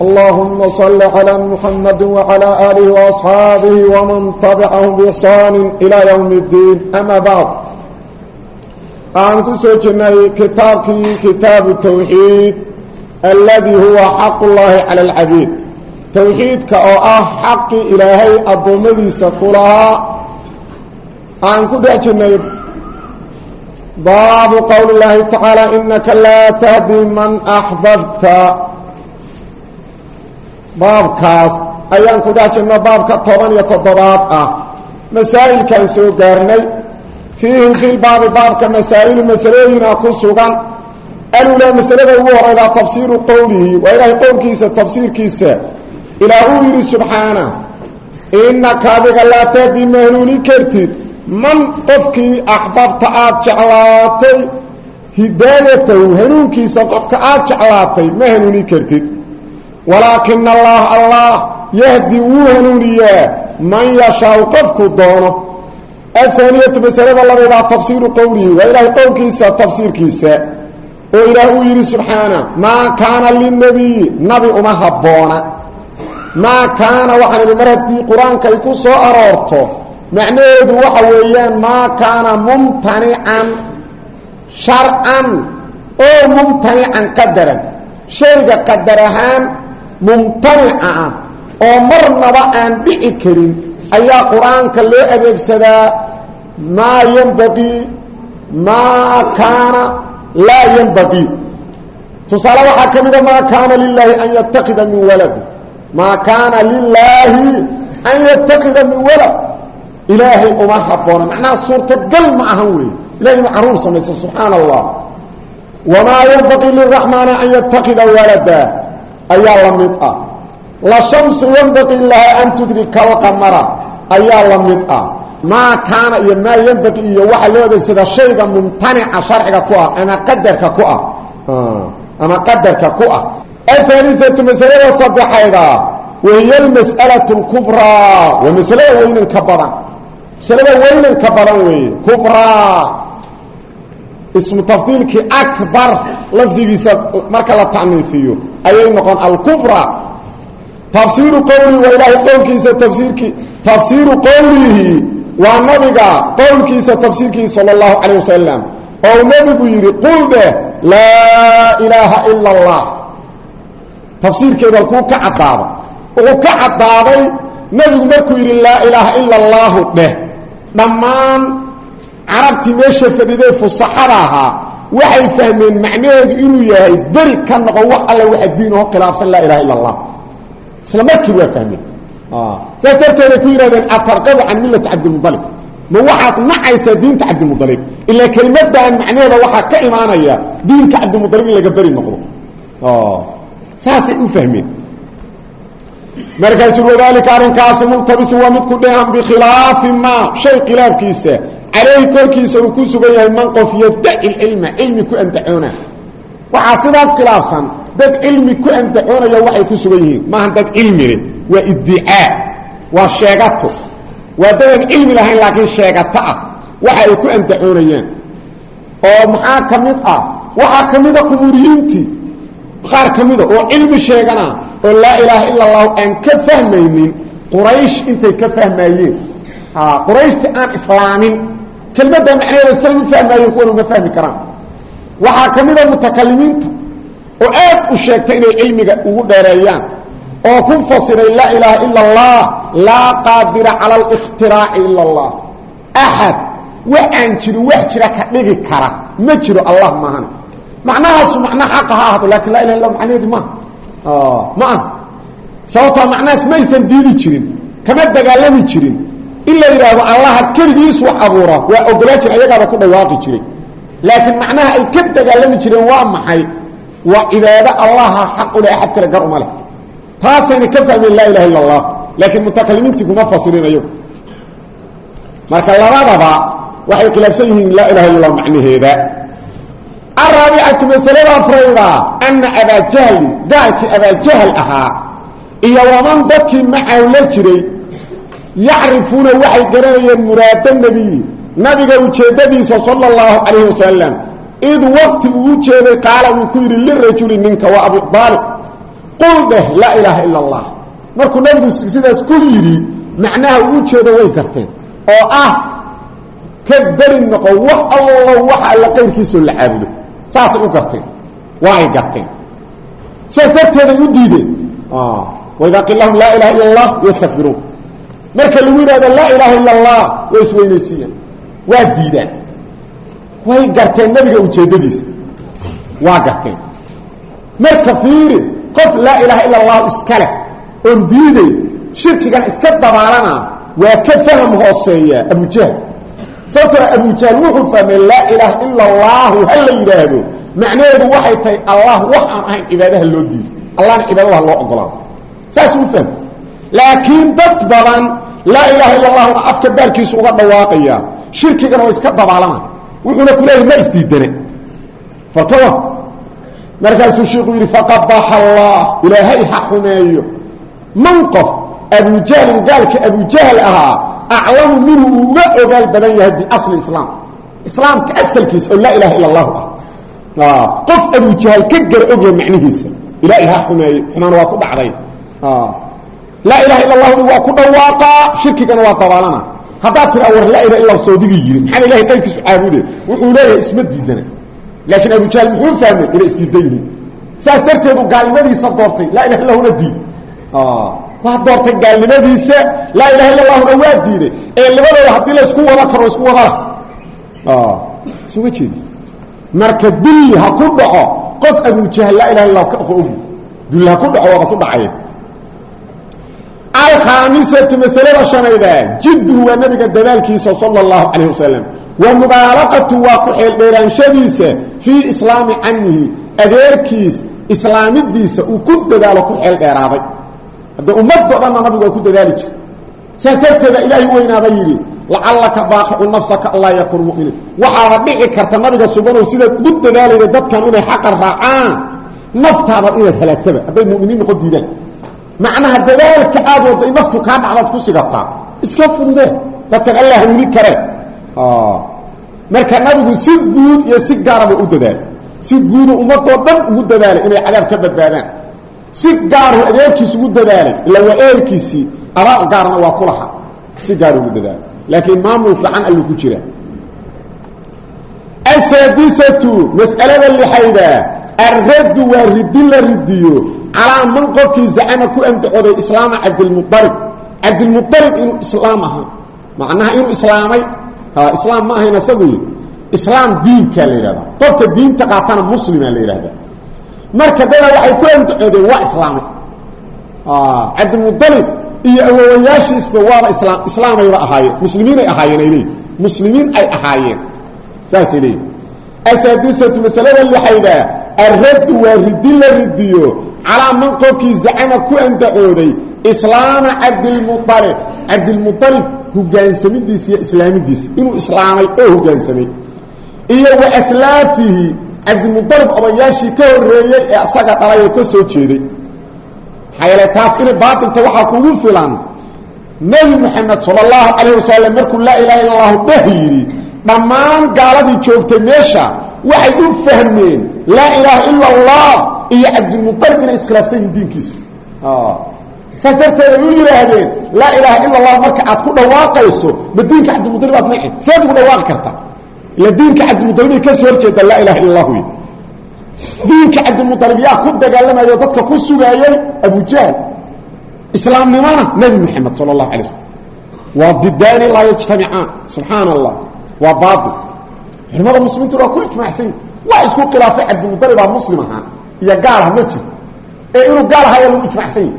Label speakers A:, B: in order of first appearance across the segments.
A: اللهم صل على محمد وعلى آله وأصحابه ومن تبعهم بإحسان إلى يوم الدين أما بعد aan ku soo jirnay kitaabkii kitaabu tawxiid alladii huwa xaq ullaahi cala alcabiid towxiidka oo ah xaqii ilaahay addoommadiisa ku lahaa aan ku dhex jirnay baabu qowli llaahi tacaala inaka laa tahdi man axbabta baabkaas ayaan ku dhex jirna baabka toban iyo toddobaad ah. Masaa'ilkaan soo gaarnay fiihi fi lbaabi baabka masaa'ilu masalooyina ku sugan. Alulaa masalada ugu horeydaa tafsiiru qowlihi waa ilaahay qowlkiisa tafsiirkiisa. Ilaah uu yidhi subxaana innaka adiga laa tahdi ma hanuuni kartid. Man qofkii axbabta aada jeclaatay hidaayatahu hanuunkiisa qofka aada jeclaatay ma hanuuni kartid walaakina allah allah yahdi wuu hanuuniyaa man yashaau qofku doono. Ahaaniyatu masalada labaydaa tafsiiru qowlihi waa ilaahay qowlkiisa tafsiirkiisa. Oo ilaah uu yidhi subxaana maa kaana linabiyi nabi uma habboona. Maa kaana waxaan idhi mar haddii qur'aanka ay ku soo aroorto macnaheedu waxa weeyaan maa kaana mumtanican sharcan oo mumtanican qadaran shayga qadar ahaan mumtanica ah oo marnaba aan dhici karin ayaa qur'aanka loo adeegsadaa maa yanbaqii maa kaana laa yanbaqii tusaale waxaa ka mida maa kaana lilaahi an yatakida min waladi maa kaana lilaahi an yatakida min walad. Ilaahay uma habboona macnaha suurtagal ma ahan weeye. Ilahay ma carruur samaysa subxaana allah wamaa yanbaqii liraxmaani an yatakida walada ayaa la mid ah. La shamsu yanbaqii laha an tudrika alqamara. Ayaa la mid ah. Maa kaana iyo maa yanbaqi iyo waxaa loo adeegsadaa shayga mumtanica sharciga ku ah ama qadarka ku ah. Ama qadarka ku ah. Ahaaliatu masalada saddexayda. Wahiya almas'alatu lkubraa waa masalada weynan ka badan. Masalada weynan ka badan weeye. Kubraa ismu tafdiilkii akbar. Lafdigiisa marka la taniifiyo ayay noqon. Alkubra tafsiiru qowlihi waa ilaahay qowlkiisa tafsiirkii tafsiiru qowlihi waa nabiga qowlkiisa tafsiirkiisa sala allahu calayh wasalam oo nebigu yidhi qul dheh laa ilaaha ila allah tafsiirkeeda kuu ka caddaada wuxuu ka caddaaday nebigu markuu yidhi laa ilaaha ila allaahu dheh dhammaan carabtii meesha fadhiday fusaxada ahaa waxay fahmeen macnaheedu inuu yahay beri ka noqo wax alla waxa diinaho khilaafsan laa ilaha illa allah isla markiiba waa fahmeen. Saas darteeday ku yidhahdeen atarqabu can millati cabdilmualib ma waxaad nacaysaa diinta cabdilmualib ilaa kelimadan macnaheeda waxaa ka imaanaya diinka cabdilmualib in laga beri noqdo. Saasay u fahmeen. Markaasuu wadaalika arrinkaasi multabisu waa mid ku dheehan bikhilaafi maa shay khilaafkiisa calayhi korkiisa uu ku sugan yahay man qof yadaci lcilma cilmi ku andacoona waxaa sidaas khilaafsan. Dad cilmi ku andacoonaya waxay ku sugan yihiin. Maaha dad cilmi leh waa iddicaa waa sheegato. Waa dadaan cilmi lahayn laakiin sheegato ah. Waxa ay ku andacoonayaan oo maxaa ka mid ah? Waxaa ka mida qumuuriyiintii qaar ka mida oo cilmi sheegana oo laa ilaaha ila allahu aan ka fahmaynin. Quraysh intay ka fahmaayeen qurayshti aan islaamin kelmadda macnaheeda say u fahmaayeen kuwan uma fahmi karaan. Waxaa ka mida mutakalimiinta oo aad u sheegtay inay cilmiga ugu dheereeyaan oo ku fasiray laa ilaaha ila allah laa qaadira cala alikhtiraaci ila allah axad wax aan jirin wax jira ka dhigi kara. Ma jiro allah maahan macnahaasu macna xaqa ha ahdo laakiin laa ilaha illa macnaheedu maaha ma aha. Sababtoo macnahaas maysan diidi jirin kama dagaalami jirin in la yidhaahdo allaha keligiis wax abuura waa ogolaa ayagaaba ku dhawaaqi jiray. Laakiin macnaha ay ka dagaalami jireen waa maxay? Waa cibaado allaha xaq u leh axad kale gar uma leh. Taasayna ka fahmeen laa ilaha illa allah laakiin mutakalimiintii kuma fasirinayo. Marka labadaba waxay khilaafsan yihiin laa ilaha illa allah macnaheeda. Araabicatu masalada afrayda ana abaajahli gaalkii abaajahal ahaa iyo waman dadkii macaw la jiray yacrifuuna waxay garanayeen muraada nebiyi nabiga ujeeddadiisa sala allahu calayhi wasalam id waqti uu jeeday qaala wuu ku yidhi lirajuli ninka waa abu aalib qul dheh laa ilaaha ila allah markuu nabigu sidaas ku yidhi macnaha uu ujeedo way garteen oo ah ka beri noqo wax allo waxa alla qayrkiisoo la caabudo saasay u garteen waa ay garteen sidaas darteeday u marka lagu yidhahdo laa ilaaha illa allah way isweynaysiiyaan waa diidaan. Way garteen nabiga ujeeddadiisa waa garteen. Marka fiiri qof laa ilaha illa allahu iska oon diiday shirkigan iska dabaalana waa ka faham hooseeya abujahl sababtoo abujahl wuxuu fahmay laa ilaaha ila allaahu ha la macnaheedu waxay tahay allah wax aan ahayn cibaadaha loo diido allahna cibaadadaha loo ogolaado saas uu fahmay. Laakiin dad badan laa ilaha illa allahuna afka baarkiisu uga dhawaaqaya. Shirkigana waa iska dabaalana wuxuuna ku leeyahy ma isdiidane falkawa markaasuu sheikuu yidhi faqabaxa allah. Ilaahay ha xumeeyo man qof abujahlin gaalka abujahl ahaa aclamu minhu uu uga ogaal badan yahay biasli islaam. Islaamka asalkiisa oo laa ilaha illa allahu ah qof abujahl ka gara ogyahay macnihiisa. Ilaahay ha xumeeyo xumaan waa ku dhacday laa ilaha illa allahu waa ku dhawaaqaa shirkigana waa dabaalana. Haddaad tiraa war laa ilaha illa soodigii yidhi maxaa ilahay qayrkiisu caabude? Wuxuu leeyahay isma diidana laakiin abujahl muxuu fahmay inay isdiidan yihiin? Saas darteedu gaalnimadiisa doortay laa ilaha illahuna diid. Waa doortay gaalnimadiisa laa ilaha illa allahuna waa diiday ee labadooda haddii laysku wada karo isku wadala suma jeedi marka dulli ha ku dhaco qof abujahl laa ilaha illah ka ogi. Dulli ha ku dhaco waaba ku dhacay alkhaamisatu masalada shanayda jidduhu waa nabiga dadaalkiisa sala allahu calayh wasalam wa mubaalaqatu waa ku xeeldheeraanshadiisa fii islaami camihi adeerkiis islaamidiisa uu ku dadaalo ku xeel dheeraaday hadda ummadoo dhanna nabigu waa ku dadaali jira saas darteeda ilaahay weynaaba yidhi lacallaka baaqicu nafsaka allaa yakuun muminiin. Waxaaba dhici karta nabiga subanow sidaad ugu dadaalayda dadkan inay xaqa raacaan. Naftaada inaad halaagtaba hadday muminiin noqon diidaan macnaha dadaalka aad wadda in naftu kaa dhacdaad ku sigataa iska fududee dadkan alla hawli kare. Marka nabigu si guud iyo si gaaraba u dadaal. Si guudu ummadoo dhan ugu dadaalay inay cadaab ka badbaadaan. Si gaaru adeerkiis ugu dadaalay ila waa eelkiisii abaal gaarna waa ku laha si gaar ugu dadaalay laakiin maamul fiican alluu ku jira asaadisatu mas'alada lixayda alraddu waa ridin la ridiyo calaa man qofkii zacama ku andacooday islaama cabdilmualib cabdilmualib inuu islaam ahaa. Macnaha inuu islaamay islaam ma ahayn isagu islaam diinkaa la yidhahda qofka diinta qaatana muslima la yidhahda marka dada waxay ku andacoodeen waa islaamay. Cabdilmualib iyo awowayaashiisba waaba islaam islaamayba ahaayeen muslimiinay ahaayeen ay leeyiin muslimiin ay ahaayeen. Saasay leeyiin asaadisatu masalada lixayda alraddu waa ridin la ridiyo calaa man qofkii zacama ku andacooday islaama cabdilmualib cabdilmualib hogaansamidiisa iyo islaamidiisa inuu islaamay oo hogaansamay. Iyo wa aslaafihi cabdilmualib odayaashii ka horeeyey ee asaga dhalay ee ka soo jeeday. Maxaa yeele taas inay baatilta waxaa kugu filan nebi moxamed sala allahu calayh wasalam markuu laa ilaha illa allahu dheh yidhi dhammaan gaaladii joogtay meesha waxay u fahmeen laa ilaaha ila allah iyo cabdilmualib inay iskhilaafsan yihiin diinkiisu. Saas darteed ay u yidhaahdeen laa ilaaha ila allah marka aad ku dhawaaqayso ma diinka cabdilmualib aad nacin seed ugu dhawaaqi karta. Ila diinka cabdilmualibay ka soo horjeeda laa ilaha illa allah wey diinka cabdilmualib yaa ku dagaalamayo dadka ku sugaayay abujahl islaamnimona nebi moxamed sala allahu alay slm waa didaani laa yajtamicaan subxaana allah waa baail culimada muslimiintu waa ku ijmaacsan wax isku khilaafay cabdilmualibaa muslim ahaa iyo gaalaha ma jirto. Ee inuu gaal ahaya lagu ijmacsan yahi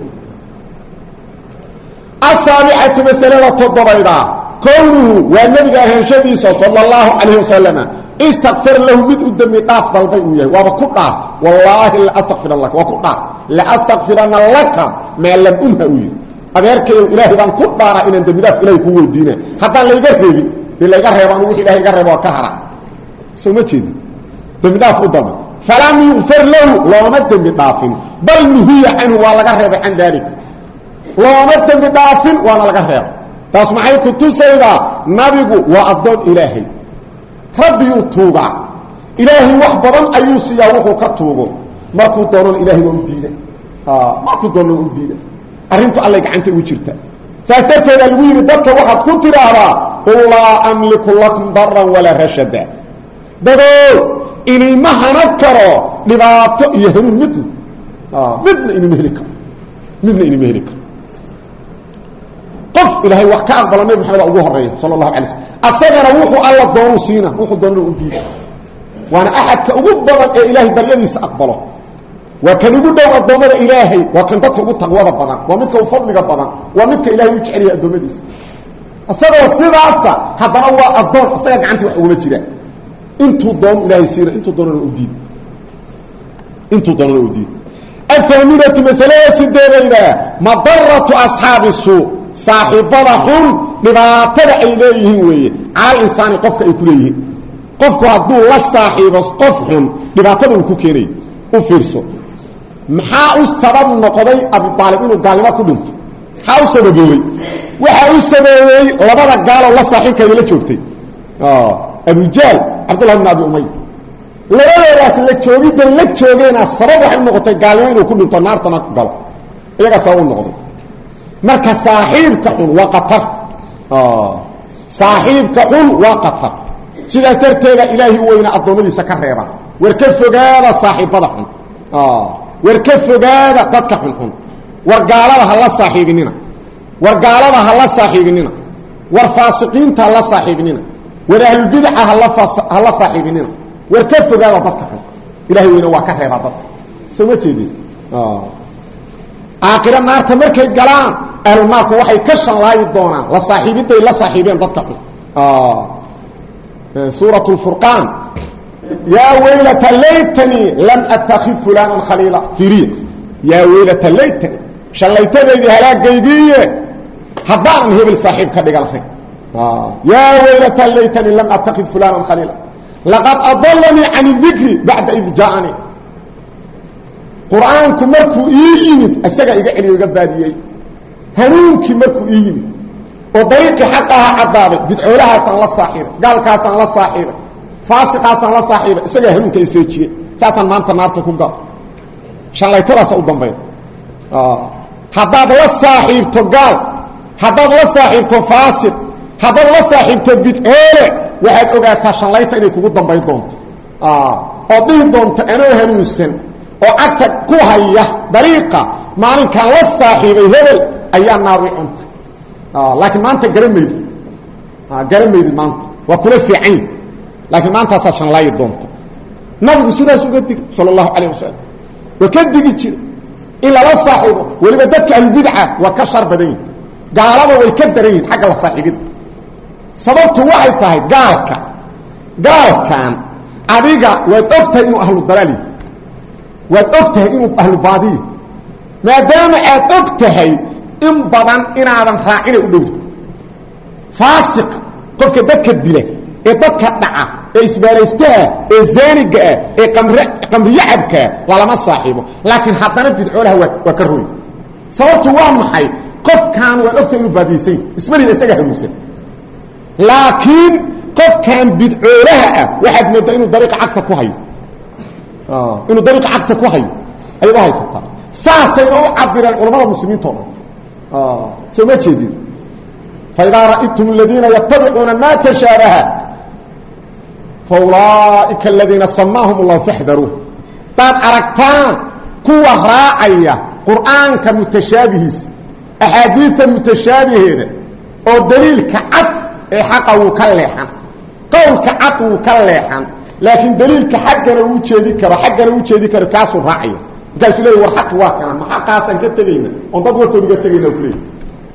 A: asaabicatu masalada toddobayda. Kownuhu waa nebiga ahaanshadiisa sala allahu calayh wasalama istakfir lahu mid u dembi dhaaf dalbay uu yahay. Waaba ku dhaartay wallaahi laastakfiran laka. Waa ku dhaart laastakfirana laka maa lam unha uu yihi adeerkayo ilaahay baan ku dhaara inaan dembi dhaaf ilahay ku weydiina haddaan layga reebin dee layga reebo anu wix ilahay iga reebo waa ka hara soo ma jeedi dembi dhaaf u dalba falam yukfar lahu looma dembi dhaafin. Bal nuhiya canhu waa laga reebay can daalika looma dembi dhaafin waana laga reebay. Taas maxay ku tusaydaa? Nabigu waa addoon ilaahay. Rabbiyuu tuugaa. Ilaahay wax badan ayuu siiyaa wuxuu ka tuugo. Markuu doonana ilahay waa u diida markuu doonana waa u diida arrintu allay gacanta ugu jirta. Saas darteeda lagu yidhi dadka waxaad ku tidhaahdaa qul laa amliku lakum daran walaa rashada dadoo inima hanan karo dhibaato iyo hanuun midna. Midna inima heli karo. Midna inima heli karo. Qof ilaahay wax ka aqbala maxamed ugu horreeya sala allahu slm asagana wuxuu alla doonuu siina wuxuu doonana u diida. Waana axadka ugu badan ee ilaahay baryadiisa aqbalo. Waa kan ugu dhow addoommada ilaahay waa kan dadka ugu taqwada badan waa midka u fadliga badan waa midka ilahay u jeceliya addoommadiisa. Isagoo sidaasa haddana waa addoon isaga gacantii wax uguma jiraan intuu doon ilaahay siina intuu doonana u diid. Intuu doonana u diid. Athaaminatu masalada sideedayda madaratu asxaabi suu. Saaxiibada xun dhibaatada ay leeyihiin weeye. Calal insaani qofka ay ku leeyihiin. Qofku hadduu la saaxiibo qof xun dhibaatada uu ku keenay u fiirso. Maxaa u sabab noqday abutaalib inuu gaalnimo ku dhinto maxaa u sababoobey waxaa u sababeeyey labada gaaloo la saaxiibkeeda la joogtay abujahl cabdullahi bn abi umay labadoodaas la joogidday la joogeena sabab waxay noqotay gaalnimo inuu ku dhinto naartana ku galo iyagaa sabab u noqday marka saaxiibka xun waa qatar saaxiibka xun waa qatar sidaas darteeda ilaahi weyna addoommadiisa ka reeba war ka fogaada saaxiibada xun war ka fogaada dadka xunxun war gaalada ha la saaxiibinina war gaalada ha la saaxiibinina war faasiqiinta ha la saaxiibinina war ahlulbidaca hala saaxiibinina. War ka fogaada dadka kale. Ilahay weyne waa ka reebaa dadka. Soo ma jeedin ah. aakhira naarta markay galaan ahlulnaarku waxay ka shanlaayi doonaan la saaiibiday la saaiibeen dadka xun ah. eh, suurat furqaan. Yaa waylata laytanii lam atakid fulaana khaliila. Iriya yaa waylata laytani shallaytadeydii halaagaydii haddaanan hebel saaxiib ka dhiga lahayn yaa waylata laytanii lam atakid fulana khaliila laqad adalanii can الdikri bacda id jaaanii qur'aanku markuu ii yimid isagaa iga celiyo iga baadiyey hanuunkii markuu ii yimid oo dariiqii xaqaha caddaaday bidcoolahaasaan la saaxiibay gaalkaasaan la saaxiibay faasiqaasaan la saaxiibay isagaa hanuunka iseejiyey saasaan maanta naarta ku galo shallaytadaasa u dambayda haddaad la saaxiibto gaal haddaad la saaxiibto faasiq haddaad la saaxiibto bidcoole waxaad ogaataa shallayta inay kugu dambayn doonto. Oo dhihi doonto anoo hanuunsan oo cagta ku haya dariiqa maalinkaan la saaxiibay hebel ayaa naaru cuntay laakiin maanta garamaydid garamaydid maanta. Waa kula fiican laakiin maantaasaa shanlaayi doonta. Nabigu sidaas uga dig sal اlahu alayه wasalam waa ka digi jira in lala saaxiibo weliba dadka ahlubidca waa ka shar badan yihiin gaalada way ka daran yihiin xagga sababtu waxay tahay gaalka gaalkan adiga waad og tahay inuu ahlu dalaal yahi waad og tahay inuu ahlu baadiya maadaama aad og tahay in badan inaadan raacina u dhowda faasiq qofka dadka dila ee dadka dhaca ee isbaalaystaha ee zaaniga ah ee qamr qamriyacabkaa lalama saaxiibo. Laakiin haddana bidcoolaha waa waa ka roy sababtu waa maxay? Qofkaan waad ogtahay inuu baadiyeysan ismalida isaga hanuunsan laakiin qofkan bidcoolaha ah waxaad moodaa inuu dariiqa cagta ku hayo. Inuu dariiqa cagta ku hayo. Ayaad u haysataa saasayna u cabireen culamada muslimiinto dhan soo ma jeedin. Faidaa ra'aytum aladiina yatabicuuna ma tashaabaha faulaaئika aladiina samaahum اllahu faxdaruuh hadaad aragtaan kuwa raacaya qur'aanka mutashaabihiisa axaadiidta mutashaabiheeda oo daliilka cad ee xaqa wuu ka leexan qowlka cad wuu ka leexan laakiin daliilka xaggana uu jeedi karo xaggana u jeedi karo kaasuu raacaya markaasuu leey war xaqi waa kana ma xaqaasaan ka tegayna? Oon dad warkooda ga tegayna ku leey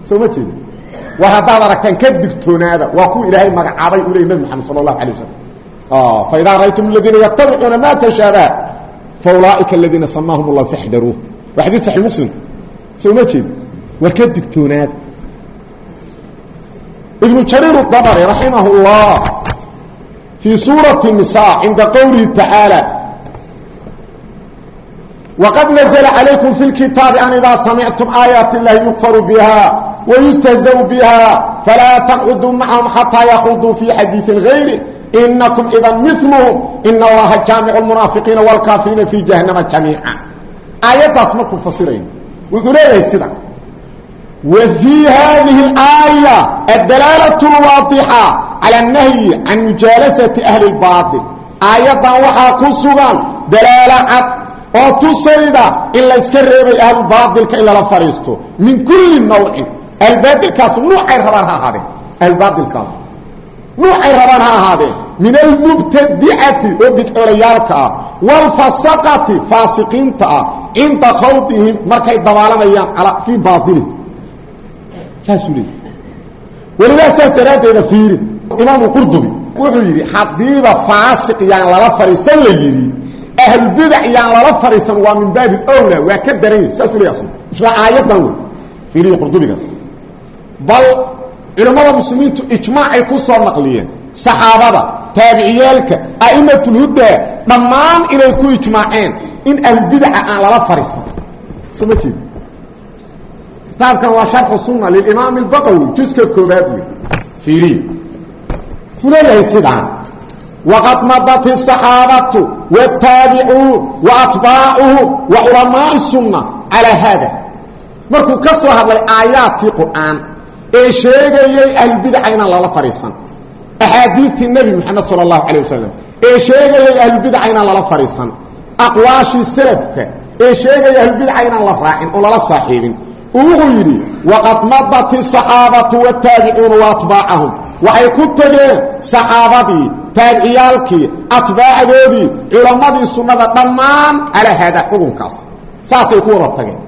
A: soo ma jeedi war haddaad aragtaan ka digtoonaada waa kuwa ilaahay magacaabay u leey nabi maxamed sala allahu alay wasalam faidaa ra'aytum aladiina yatabicuuna ma tashaabaha faulaaئika aladiina samaahum اllahu faxdaruuh waa xadiis muslim. Soo ma jeedi war ka digtoonaad ibnu jariir dabri raximah اllah fii suurati الnisa cinda qowlihi tacaalى wqad nazla calaykum fi lkitaabi an idaa samictum aayaati اllahi yukfaru biha wayustahzaw biha falaa taqcuduu macahum xataa yakuduu fii xadiiثi gayri inakum idan milhm in allaha jaamicu lmunaafiqiina wاlkaafiriina fii jahanama jamiica aayaddaas markuu fasirayo wuxuu leeyahay sida wa fii hadihi اlaaya adalaalaة اlwaadixa calى اnahyi can mujaalasati ahli اlbaaطil aayaddan waxaa ku sugan dalaalo cad oo tusayda in layska reebay ahlubaailka in lala fadhiisto min kulli nawcin ahlubaailkaas nuucay rabaan ha ahaadeen ahlubaailkaas nuucay rabaan ha ahaadeen min almubtadicati oo bidcolayaalka ah wاlfasaqati faasiqiinta ah cinda khawdihim markay dabaalanayaan fii baailihim saasuu leey welidaa saas daraaddeeda fiiri. Imaamu qurdubi wuxuu yidhi haddiiba faasiq yaan lala fadhiisan la yidhi ahlbidac yaan lala fadhiisan waa min baabi owla waa ka daran yahi saasuu leey isla aayaddan wey fiirihi qurdubigaas bal culimmada muslimiintu ijmaacay ku soo naqliyeen. Saxaabada taabiciyaalka a'immatulhudaa dhammaan inay ku ijmaaceen in ahlbidaca aan lala fadhiisan soo ma jeed kitaabkan waa sharxu sunna lilimaam albaqawi juska koobaad wey fiiriy wuxuu leeyahay sidaan. Waqad madat asaxaabatu wataabicuun wa atbaacuhum wa culamaau sunna calaa haada markuu ka soo hadlay aayaadkii qur'aan ee sheegayay ahlulbidaca inaan lala fariisan. Axaadiidtii nebi moxamed sala allahu calah wasalam ee sheegayay ahlulbidaca inaan lala fariisan. Aqwaashii salafka ee sheegaya ahlulbidaca inaan la raacin oo lala saaxiibin wuxuu yidhi waqad madat isaxaabatu wataabicuuna waatbaacahum waxay ku tegeen saxaabadii taabiciyaalkii atbaacadoodii culammadii sunnada dhammaan calaa haadaa xukunkaas. Saasay ku wada tageen.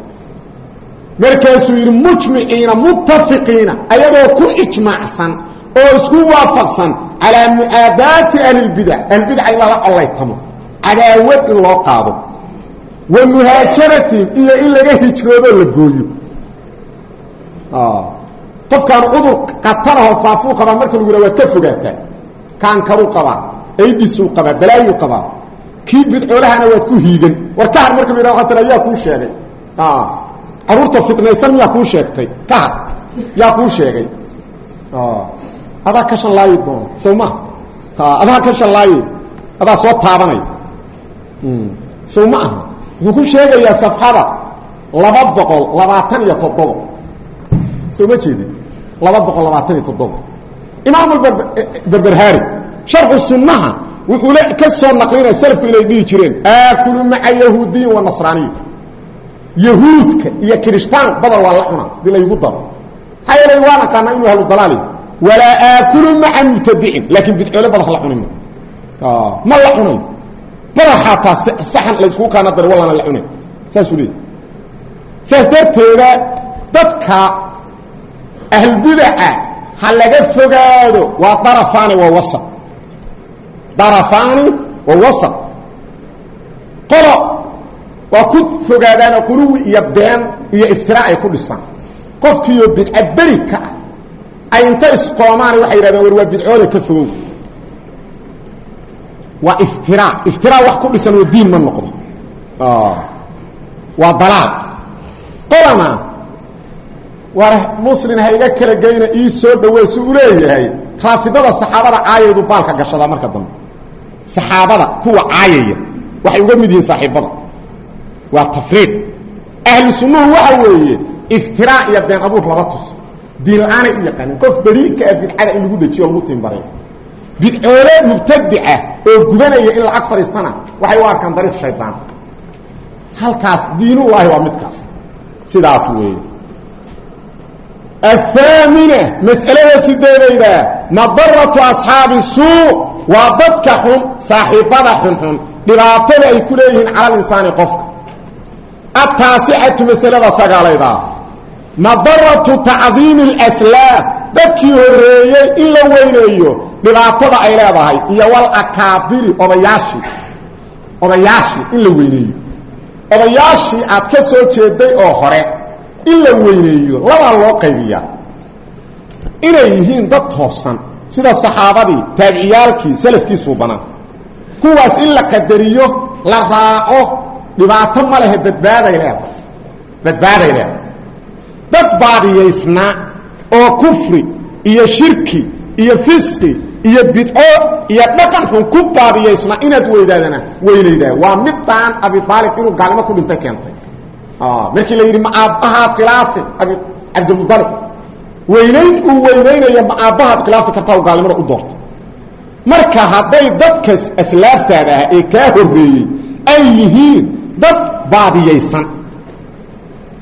A: Markaasuu yidhi mujmiciina muttafiqiina ayagoo ku ijmaacsan oo isku waafaqsan calaa mu'aadaati ahlilbidac ahlbidac in lala collaytamo. Cadaawad in loo qaado. Wa muhaajaratihim iyo in laga hijroodoo la gooyo qofkaan cudur qatarahoo faafuu qabaa marka lagu yidha waad ka fogaataa kaankaruu qabaa aydisuu qabaa balaayuu qabaa. Kii bidcoolahana waad ku hiigan. War kahar marka la yidhah waa tira yaa kuu sheegay. Caruurta fitnaysan miyaa kuu sheegtay. Kahar yaa kuu sheegay. Adaa ka shanlaayi doono sow ma adaa ka shanlaayi adaa soo taabanay. Sow ma aha. Wuxuu ku sheegayaa safxada laba boqol labaatan iyo toddoba soo ma jeedin? Laba boqol labaatan iyo toddoba. Imaam berberhaari sharxu sunnaha wuxuu le ka soo naqlinaya salafku inay dhihi jireen aakulu maca yahuudiyin wa nasraaniyin. Yahuudka iyo kirishtaan badal waa la cuna dii laygu daro. Maxaa yeelay waa naqaanaa inuu ahlu dalaali. Walaa aakulu maca mubtadicin laakiin bidcoole badal la cunay ma la cunay badal xaataa saxan layskugu kaana dara wallana la cunay. Saasuu leey saas darteeda dadka ahlbidaca ha laga fogaado waa darafaani waa wasaq darafaani waa wasaq qolo waa ku fogaadaanoo quluwi iyo been iyo iftiraac ay ku dhisaan. Qofkiiyo bidca beri ka ah ay inta isqoomaan waxay yidhahdeen war waa bidcoole ka fogow. Waa war muslin ha iga kala geyna ii soo dhawey su u leeyahay. Raafidada saxaabada caayaydu baalka gashadaa marka dambe. Saxaabada kuwa caayaya waxay uga mid yihiin saaxiibada. Waa tafriiq ahlu sunnuhu waxa weeye iftiraac iyo been abuur laba tus. Diin la'aanay u yaqaanin qof beriika ah bidcada in lagu dejiyo lagu timbarayo bidcoole mubtadica oo gubanaya in lacag fadhiistana waxay u arkaan dariiq shaydaan halkaas diinullaahi waa midkaas. Sidaas weeye ahaamina mas'alada sideedayda nadaratu asxaabi suu waa dadka xun saaxiibbada xunxun dhibaatada ay ku leeyihiin cala linsaani qofka ataasixatu masalada sagaalayda nadaratu tacdiimi alaslaaf dadkii horreeyey in la weyneeyo dhibaatada ay leedahay iyo wal akaabiri odayaashii odayaashii in la weyneeyo odayaashii aad ka soo jeeday oo hore in la weyneeyo labaa loo qaybiyaa. Inay yihiin dad toosan sida saxaabadii taabiciyaalkii salafkiisuu banaa kuwaas in la qadariyo la raaco dhibaato ma lehe badbaaday leedahay badbaaday leedahay dad baadiyaysnaa oo kufri iyo shirki iyo fisqi iyo bidco iyo dhaqan xun ku baadiyaysnaa inaad weydaadana weynaydaa waa midaan abi aalib inuu gaalnimo ku dhintay keentay markii la yidhi ma aabbahaad khilaafi cabdilmualib weynayn uu weynaynaya ma aabbahaad khilaafi kartaa gaalnimada u doortay marka hadday dadka aslaaftaada ah ee kaa horreeyey ay yihiin dad baadiyaysan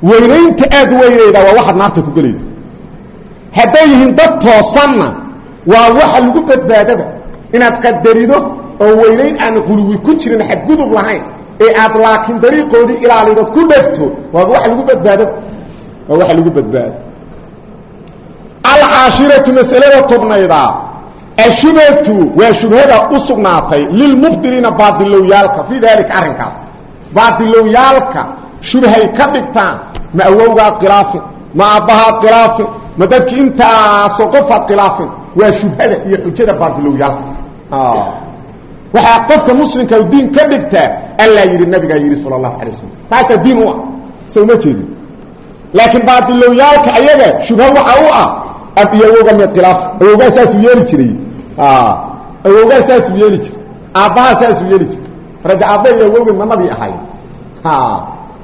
A: weynaynta aad weynaydaa waa waxaad naarta ku gelayda hadday yihiin dad toosanna waa waxa lagu badbaadaba inaad qadarido oo weynayn aan quluwi ku jirin xadgudub lahayn ee aad laakiin dariiqoodii ilaalidood ku dhegto waa waxa lagu badbaadaba waa waxa lagu badbaado. Alcaashiratu masalada tobnayda ashubhatu waa shubhada u sugnaatay lilmubdiliina baadilowyaalka fii daalika arrinkaas. Baadilowyaalka shubhay ka dhigtaan ma awowgaad khilaafin ma aabbahaad khilaafin ma dadki intaasoo qofaad khilaafin waa shubhada iyo xujada baadilowyaalka waxaa qofka muslimka diin ka dhigtaa allaa yidhi nabigaa yidhi sala allahu alay wasalam taasaa diin u ah. Soo ma jeedin. Laakiin baadilowyaalka ayaga shubha waxa u ah ab iyo awowga meed khilaaf. Awowgaa saasuu yeeli jiray. Awowgaa saasuu yeeli jiray. Aabbahaa saasuu yeeli jiray. Ragga aabba iyo awowga ma nabi ahay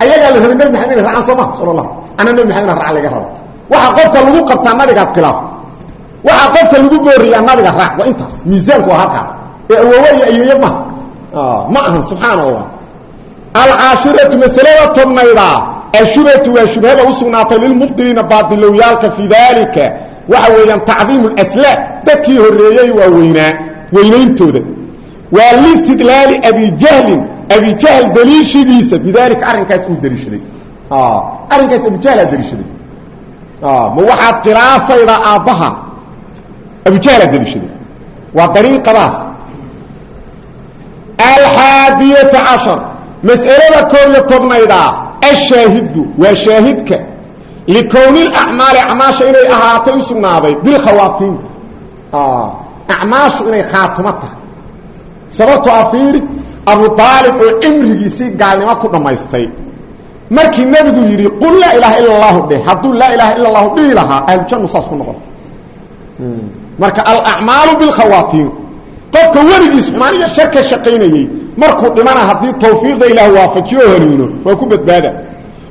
A: ayagaa la rabay nabi maxamed ina raacaan soo ma sala allah ana nabi maxamed ina raac laga rabo waxaa qofka lagu qabtaa nabigaad khilaaf. Waxaa qofka lagu booriyaa nabiga raac. Waa intaas. Miisaanku waa halkaa ee awowa iyo ayeeye maha ma ahan subxaana allah alcaashiratu masalada tobnayda. Ashubhatu waa shubhada u sugnaatay lilmubdiliina baadilowyaalka fii daalika. Waxa weeyaan tacdiimu laslaaf dadkii horreeyey waa weynaa weynayntooda waa listidlaali abijahlin abijahl daliishidiisa bidaalika arrinkaas uu daliishaday. Arrinkaas abujahlaa daliishaday. Ma waxaad khilaafaydaa aabbaha? Abujahlaa daliishaday. Waa dariiqadaas alxaadiyata cashar mas'alada koob iyo tobnaydaa ashaahidu waa shaahidka likowni lacmaali acmaasha inay ahaatay u sugnaaday bilkhawaatiim acmaashu inay khaatumo tahay sababtoo a fiiri abu aalib oo cimrigiisii gaalnimo ku dhammaystay markii nebigu yidhi qul laa ilaaha ila allahu dheh hadduu laa ilaaha ila allahu dhihi lahaa ahlujannu saas ku noqota marka qofka weligiis xumaan iyo shar markuu dhimana haddii tawfiiqda ilaah waafajiyo o waa ku badbaada.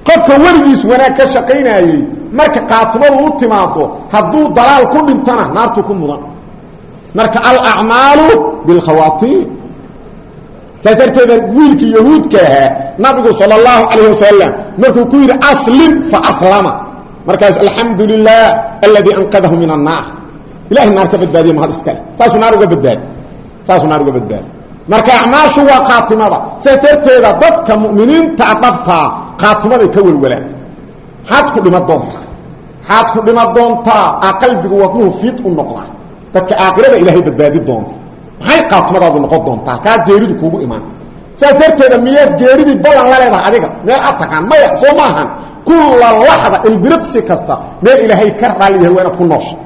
A: Qofka weligiis wanaag ka shaqaynayey marka qaatumadu u timaado hadduu dalaal ku dhintana naartuu ku mudan. Marka alacmaalu bilkhawaatiim saas darteeda wiilkii yahuudka ahaa nabigu sal اllahu calayh markuu ku yidhi aslim faaslama markaas alxamdu lilah anqadahu min annaar ilahay naar ka badbaadiye mahad iskale saasuu naar uga saasuu naar uga badbaadi marka acmaashu waa khaatimada. Darteeda dadka mu'miniinta dhabtaa khaatimaday ka welwalaan maxaad ku dhima doontaa maxaad ku dhima doontaa a qalbigu wadnuhu fiid u noqdaa dadka aakhirada ilaahay badbaadi doonta. Maxay khaatimadaadu noqon doontaa halkaa geeridu kuugu imaan. Saas darteeda miyaad geeridii la leedahay adiga? Meel aad taqaan maya soo maahan kulla laxda ilbiriqsi kasta meel ilaahay ka raalli yahay waa ku noosha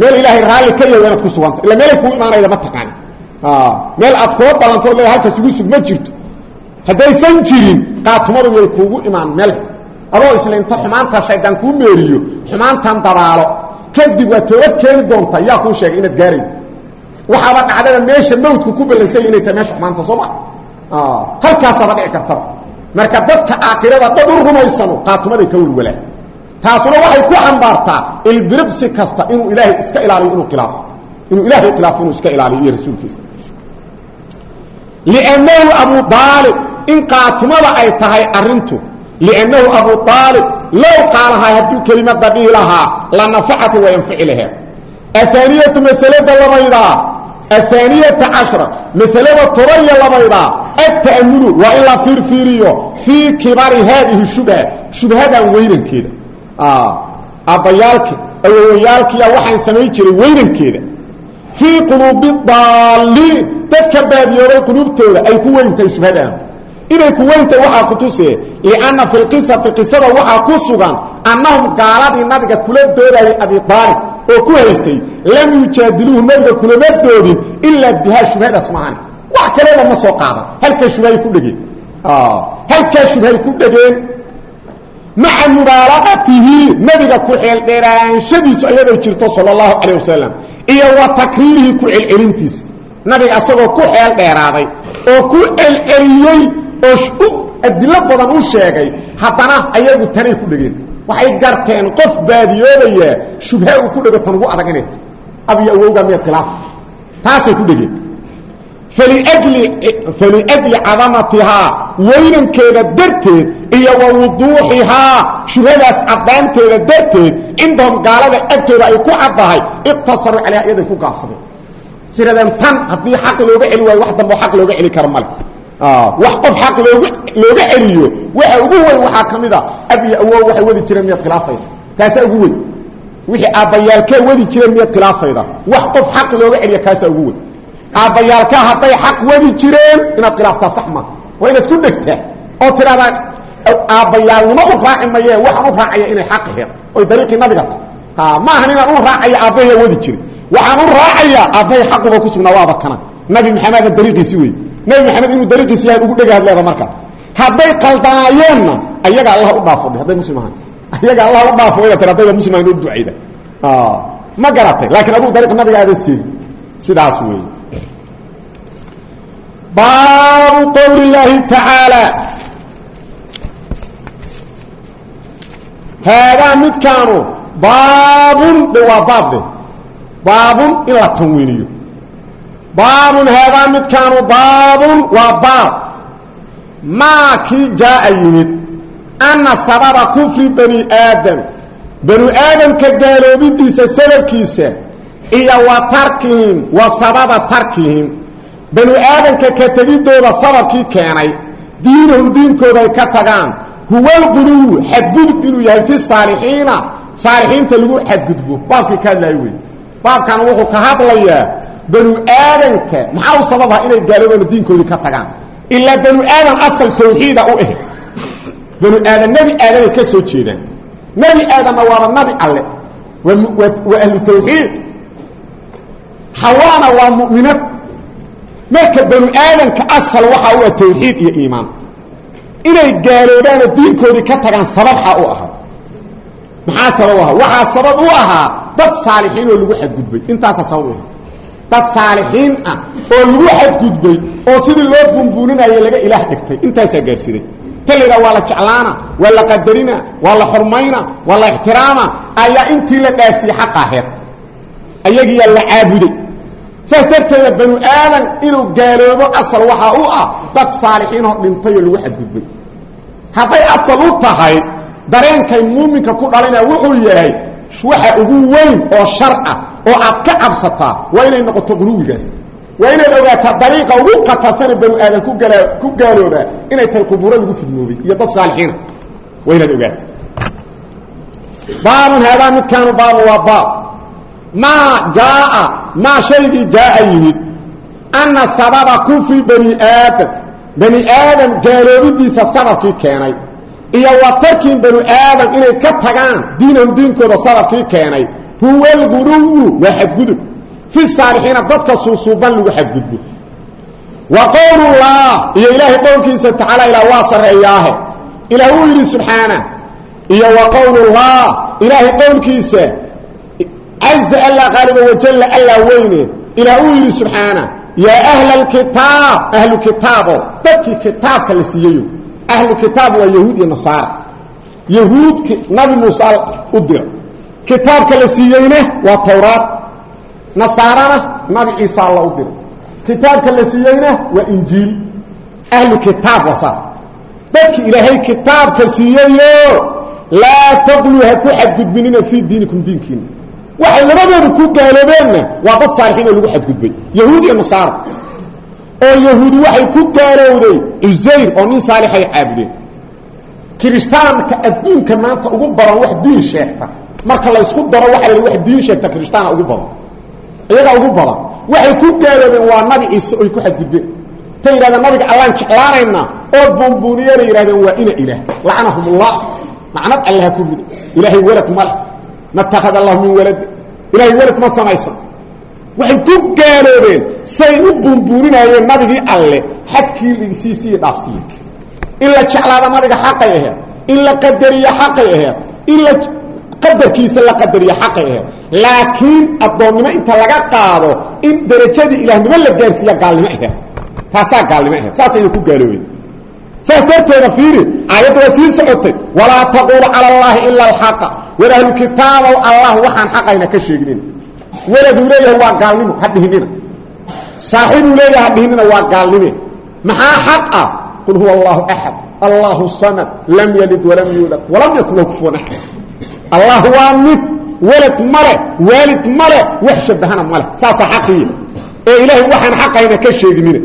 A: meel ilaahay raalli ka yahay waa ku suganta. Illa meelay kuu imaanayda ma taqaani meel aad kula ballantood leeda halkaas igu sug ma jirto. Haddaysan jirin qaatumadu yay kuugu imaan meel. Adoo isla inta xumaantaa shaydaan kuu meeriyo xumaantan dabaalo. Kadib waa toobad keeni doonta yaa kuu sheegay inaad gaaraydo. Waxaaba dhacdada meesha mawdku ku ballansanya inay tahay meesha xumaanta soo ma halkaasaaba dhici kartaba marka dadka aakhirada dad u rumaysano qaatumaday ka welwalaan taasuna waxay ku xambaartaa ilbiriqsi kasta inuu ilaahay iska ilaaliyo inuu khilaafo. Inuu ilaahay khilaafo inuu iska ilaaliyo iyo rasuulkiisa liannahu abu aalib in qaatumada ay tahay arrintu liannahu abu aalib low qaalahaa hadduu kelimada dhihi lahaa la nafacatu wa yanfici laheed ahaaniyatu masalada labaydaa ahaaniyata cashra masalada toban iyo labaydaa alta'amulu waa in la fiirfiiriyo fii kibari haadihi shubha shubhadan weynankeeda aabbayaalki awowayaalkiya waxaan samayn jiray weynankeeda fii quluubi daaliin dadka baadiyoobay quluubtooda ay ku weyntahay shubhadaan inay ku weynta waxaa ku tusee lianna fi lqisati qisada waxaa ku sugan annahum gaaladii nabiga kula doodayay abi aalib oo ku haystay lam yujaadiluuhu nabiga kulama doodin ilaa bihaa shubhadaas maahan wax kaleba ma soo qaadan halkaa shubhay ku dhegeen. Halkaa shubhay ku dhegeen. Maca mubaalaqatihi nabiga ku xeeldheeraanshadiisu ayadoo jirto sala allahu iyo wa takriirihi ku celcelintiisa nabiga asagoo ku xeel dheeraaday oo ku celceliyey oo adilo badan u sheegay haddana ayagu tanay ku dhegeen. Waxay garteen qof baadiyoobayaa shubha uu ku dhego tan ugu adag inay abiyo awowgaa miya khilaaf. Taasay ku dhegeen falijli cadamatihaa weynankeeda darteed iyo wa wuduuxihaa shubhadaas caddaanteeda darteed cindahum gaalada agtooda ay ku caddahay iqtasaruu calayha iyaday ku gaabsadeen siradeen tan haddii xaq looga celi waayo wax dambo xaq looga celi karo male wax qof xaq looga looga celiyo waxa ugu weyn waxaa ka mid a ab iyo awow waxay wadi jireen miyaad khilaafayda kaasaa ugu weyn wixii aabbayaalkaa wadi jireen miyaad khilaafayda wax qof xaq looga celiya kaasaa ugu weyn aabbayaalkaa hadday xaq wadi jireen inaad khilaaftaa sax waa inaad ku dhegtaa oo tidhahdaa aabbayaalnimo u raaci waxaan u raacaya inay xaq aheed oy dariiqii nabiga ta ma ahan inaan u raacaya aabbayaa wadi jiray waxaan u raacayaa aabbahay xaquba ku sugnaa waaba kana. Nabi maxameda dariiqiisi wey nabi maxamed inuu dariiqiisi yahay ugu dhega hadleeda marka. Hadday qaldanaayeenna ayaga allah u dhaafo hadday muslim ayaga allah u dhaafo waya tir haddayba muslim ahayn u ma garatay laakiin aduu dariiq nabiga aadan seegi sidaas weeye baabu qowli اllaahi tacaalى haadaa midkaanu baabun dhe waa baab dheh baabun in la tanwiiniyo baabun haadaa midkaanu baabun waa baab. Maa kii jaaa yimid anna sababa kufri bani aadam. Banu aadamka gaaloobidiisa sababkiisa iyo wa tarkihim wa sababa tarkihim banu aadamka ka tegidooda sababkii keenay diinahum diinkooda ay ka tagaan. Huwa lquluwu xadgudub inuu yahay fi saalixiina. Saalixiinta lagu xadgudbo. Baabkii ka hadlaayo wey baabkan wuxuu ka hadlayaa banu aadanka maxaa u sabab ah inay gaaloobaan diinkoodii ka tagaan? Ilaa banu aadan asal tawxiida u ah banu aadan nebi aadanay ka soo jeedaan. Nebi aadanna waaba nabi alle. Waa ahlu tawxiid. Hawaana marka banu aadanka asal waxaa u ah tawxiid iyo iimaan. Inay gaaloobaanoo diinkoodii ka tagaan sababxa u ahaa maxaa sabab u ahaa waxaa sabab u ahaa dad saalixiin oo lagu xadgudbay. Intaasaa sabab u ahaa. Dad saalixiin ah oo lagu xadgudbay oo sidii loo bunbuuninayay laga ilaah dhigtay. Intaasaa gaarsiiday ta la waa la jeclaana waa la qadarina waa la xurmayna waa la ixtiraama. Ayaa intii la dhaafsiiyey xaqa aheed ayagiyaa la caabuday saas darteeda banu aadan inuu gaaloobo asal waxaa u ah dad saalixiinoo dhintay oo lagu xadgudbay. Hadday asal u tahay dareenkay muuminka ku dhalina wuxuu yahay waxa ugu weyn oo shar ah oo aad ka cabsataa waa inay noqoto quluwigaas waa inaad ogaataa dariiqa ugu khatarsanee banu aadan ku gaa ku gaaloobaa inay tahay qubuuro lagu fidmoobay iyo dad saalixiina. Waa inaad ogaato. Baabun haadaa midkaanu baabu waa baab maa jaaa maa shaygii jaaa yimid anna sababa kufri bani aadam bani aadam gaaloobidiisa sababkii keenay iyo wa tarkin banu aadam inay ka tagaan diinahum diinkooda sababkii keenay huwa alguluwu waa xadgudub fi saalixiina dadka suusuuban lagu xadgudbo wa qowlullah iyo ilaahay qowlkiisa tacaala ilaa waa sarreeyaahe ilaah uu yidhi subxaana iyo wa qowlullah ilaahay qowlkiisa caza alla qaaliba wajalla allaa weyne ilaah uu yidhi subxaana yaa ahla alkitaab ahlu kitaabo dadkii kitaabka la siiyeyo ahlu kitaab waa yahuud iyo nasaara yahuud nabi muuse u dira kitaabka la siiyeyna waa towraad nasaarana nabi ciisa alla u dira kitaabka la siiyeyna waa injiil ahlu kitaab waa saas dadki ilaahay kitaabka siiyeyo laa taqluu ha ku xadgudbinina fii diinikum diinkiina waxay labadoodu ku gaaloobeenna waa dad saalixiin oo lagu xadgudbay. Yahuud iyo nasaara oo yahuudi waxay ku gaalowday cusayr oo nin saalixay caabudeen. Kirishtaanka adduunka maanta ugu badan wax diin sheegta. Marka laysku daro waxa la wax diin sheegta kirishtaana ugu badan. Iyagaa ugu badan. Waxay ku gaaloobeen waa nabi ciise oy ku xadgudbeen. Ta yidhahdeen nabiga allaan jeclaanaynaa oo buunbuuniyana yidhahdeen waa ina ilaah. Lacanahumullah macnad alle ha ku rido ilaahay welad ma ma itakhada allahu min waladi. Ilahay welad ma samaysan. Waxay ku gaaloobeen say u buunbuuninayeen nabigii alle xadkii ligsiisiiyo dhaafsiiye in la jeclaado nabiga xaqay aheed in la qadariyo xaqay aheed in la qadarkiisa la qadariyo xaqay aheed. Laakiin addoonnimo inta laga qaado in darajadii ilaahnimo la gaarsiiya gaalnimo aheed. Taasaa gaalnimo aheed. Saasayna ku gaaloobeen saas darteeda fiiri aayadda waa sii socotay walaa taquulu cala allaahi ila alxaqa. War ahlukitaabow allah waxaan xaqayna ka sheegnina weladuu leeyahay waa gaalnimo ha dhihinina. Saaxiibuu leeyahay ha dhihinina waa gaalnime. Maxaa xaq ah? Qul huwa allahu axad allahu samad lam yalid walam yuulad walam yakun lahu kufuwan axad allah waa mid welad male waalid male wax shabahana male saasaa xaqiya ee ilaahay waxaan xaqayna ka sheegnina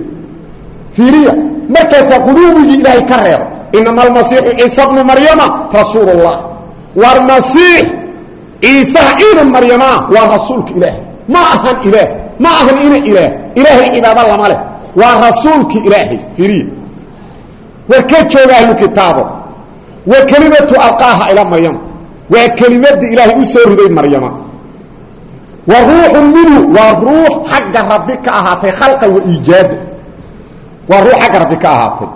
A: fiiriya markaasaa quluubigii ilaahay ka reebo inama almasiixu ciisa bnu maryama rasuul اllah war masiix ciisaha ina maryamaa waa rasuulka ilaahay. Ma ahan ilaah ma ahan ina ilaah. Ilaahay cibaado lama leh. Waa rasuulki ilaahay. Fiiriya war ka jooga ahlu kitaabo. Wa kelimatu alqaaha ilaa maryama waa kelimadii ilaahay u soo riday maryama. Ka ahaatay khalqan wa waa ruux xagga rabbi ka ahaatay.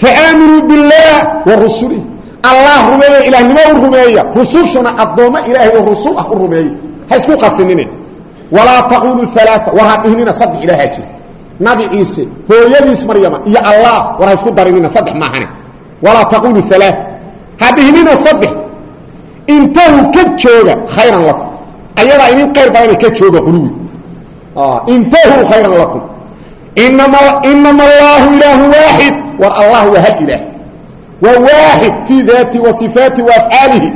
A: Faaaminuu biاllaah wa rusulih allah rumeeya ilaahnimo u rumeeya. Rusushuna addoommo ilaahay oo rusul ah u rumeeya ha isku qasinine. Walaa taqulu alaa war ha dhihnina saddex ilaahaa jira. Nabi ciise hooyadiis maryama iyo allah war ha darinina saddex maahane. Walaa taqulu alaa ha dhihnina saddex. Intahu ka jooga khayran lakum. Ayadaa idin qayr badana ka jooga quluwi. Intahu khayran lakum inama allahu ilaahu waaxid war allah waa hal ilaah waa waaxid fii daati wa sifaati wa afcaalihi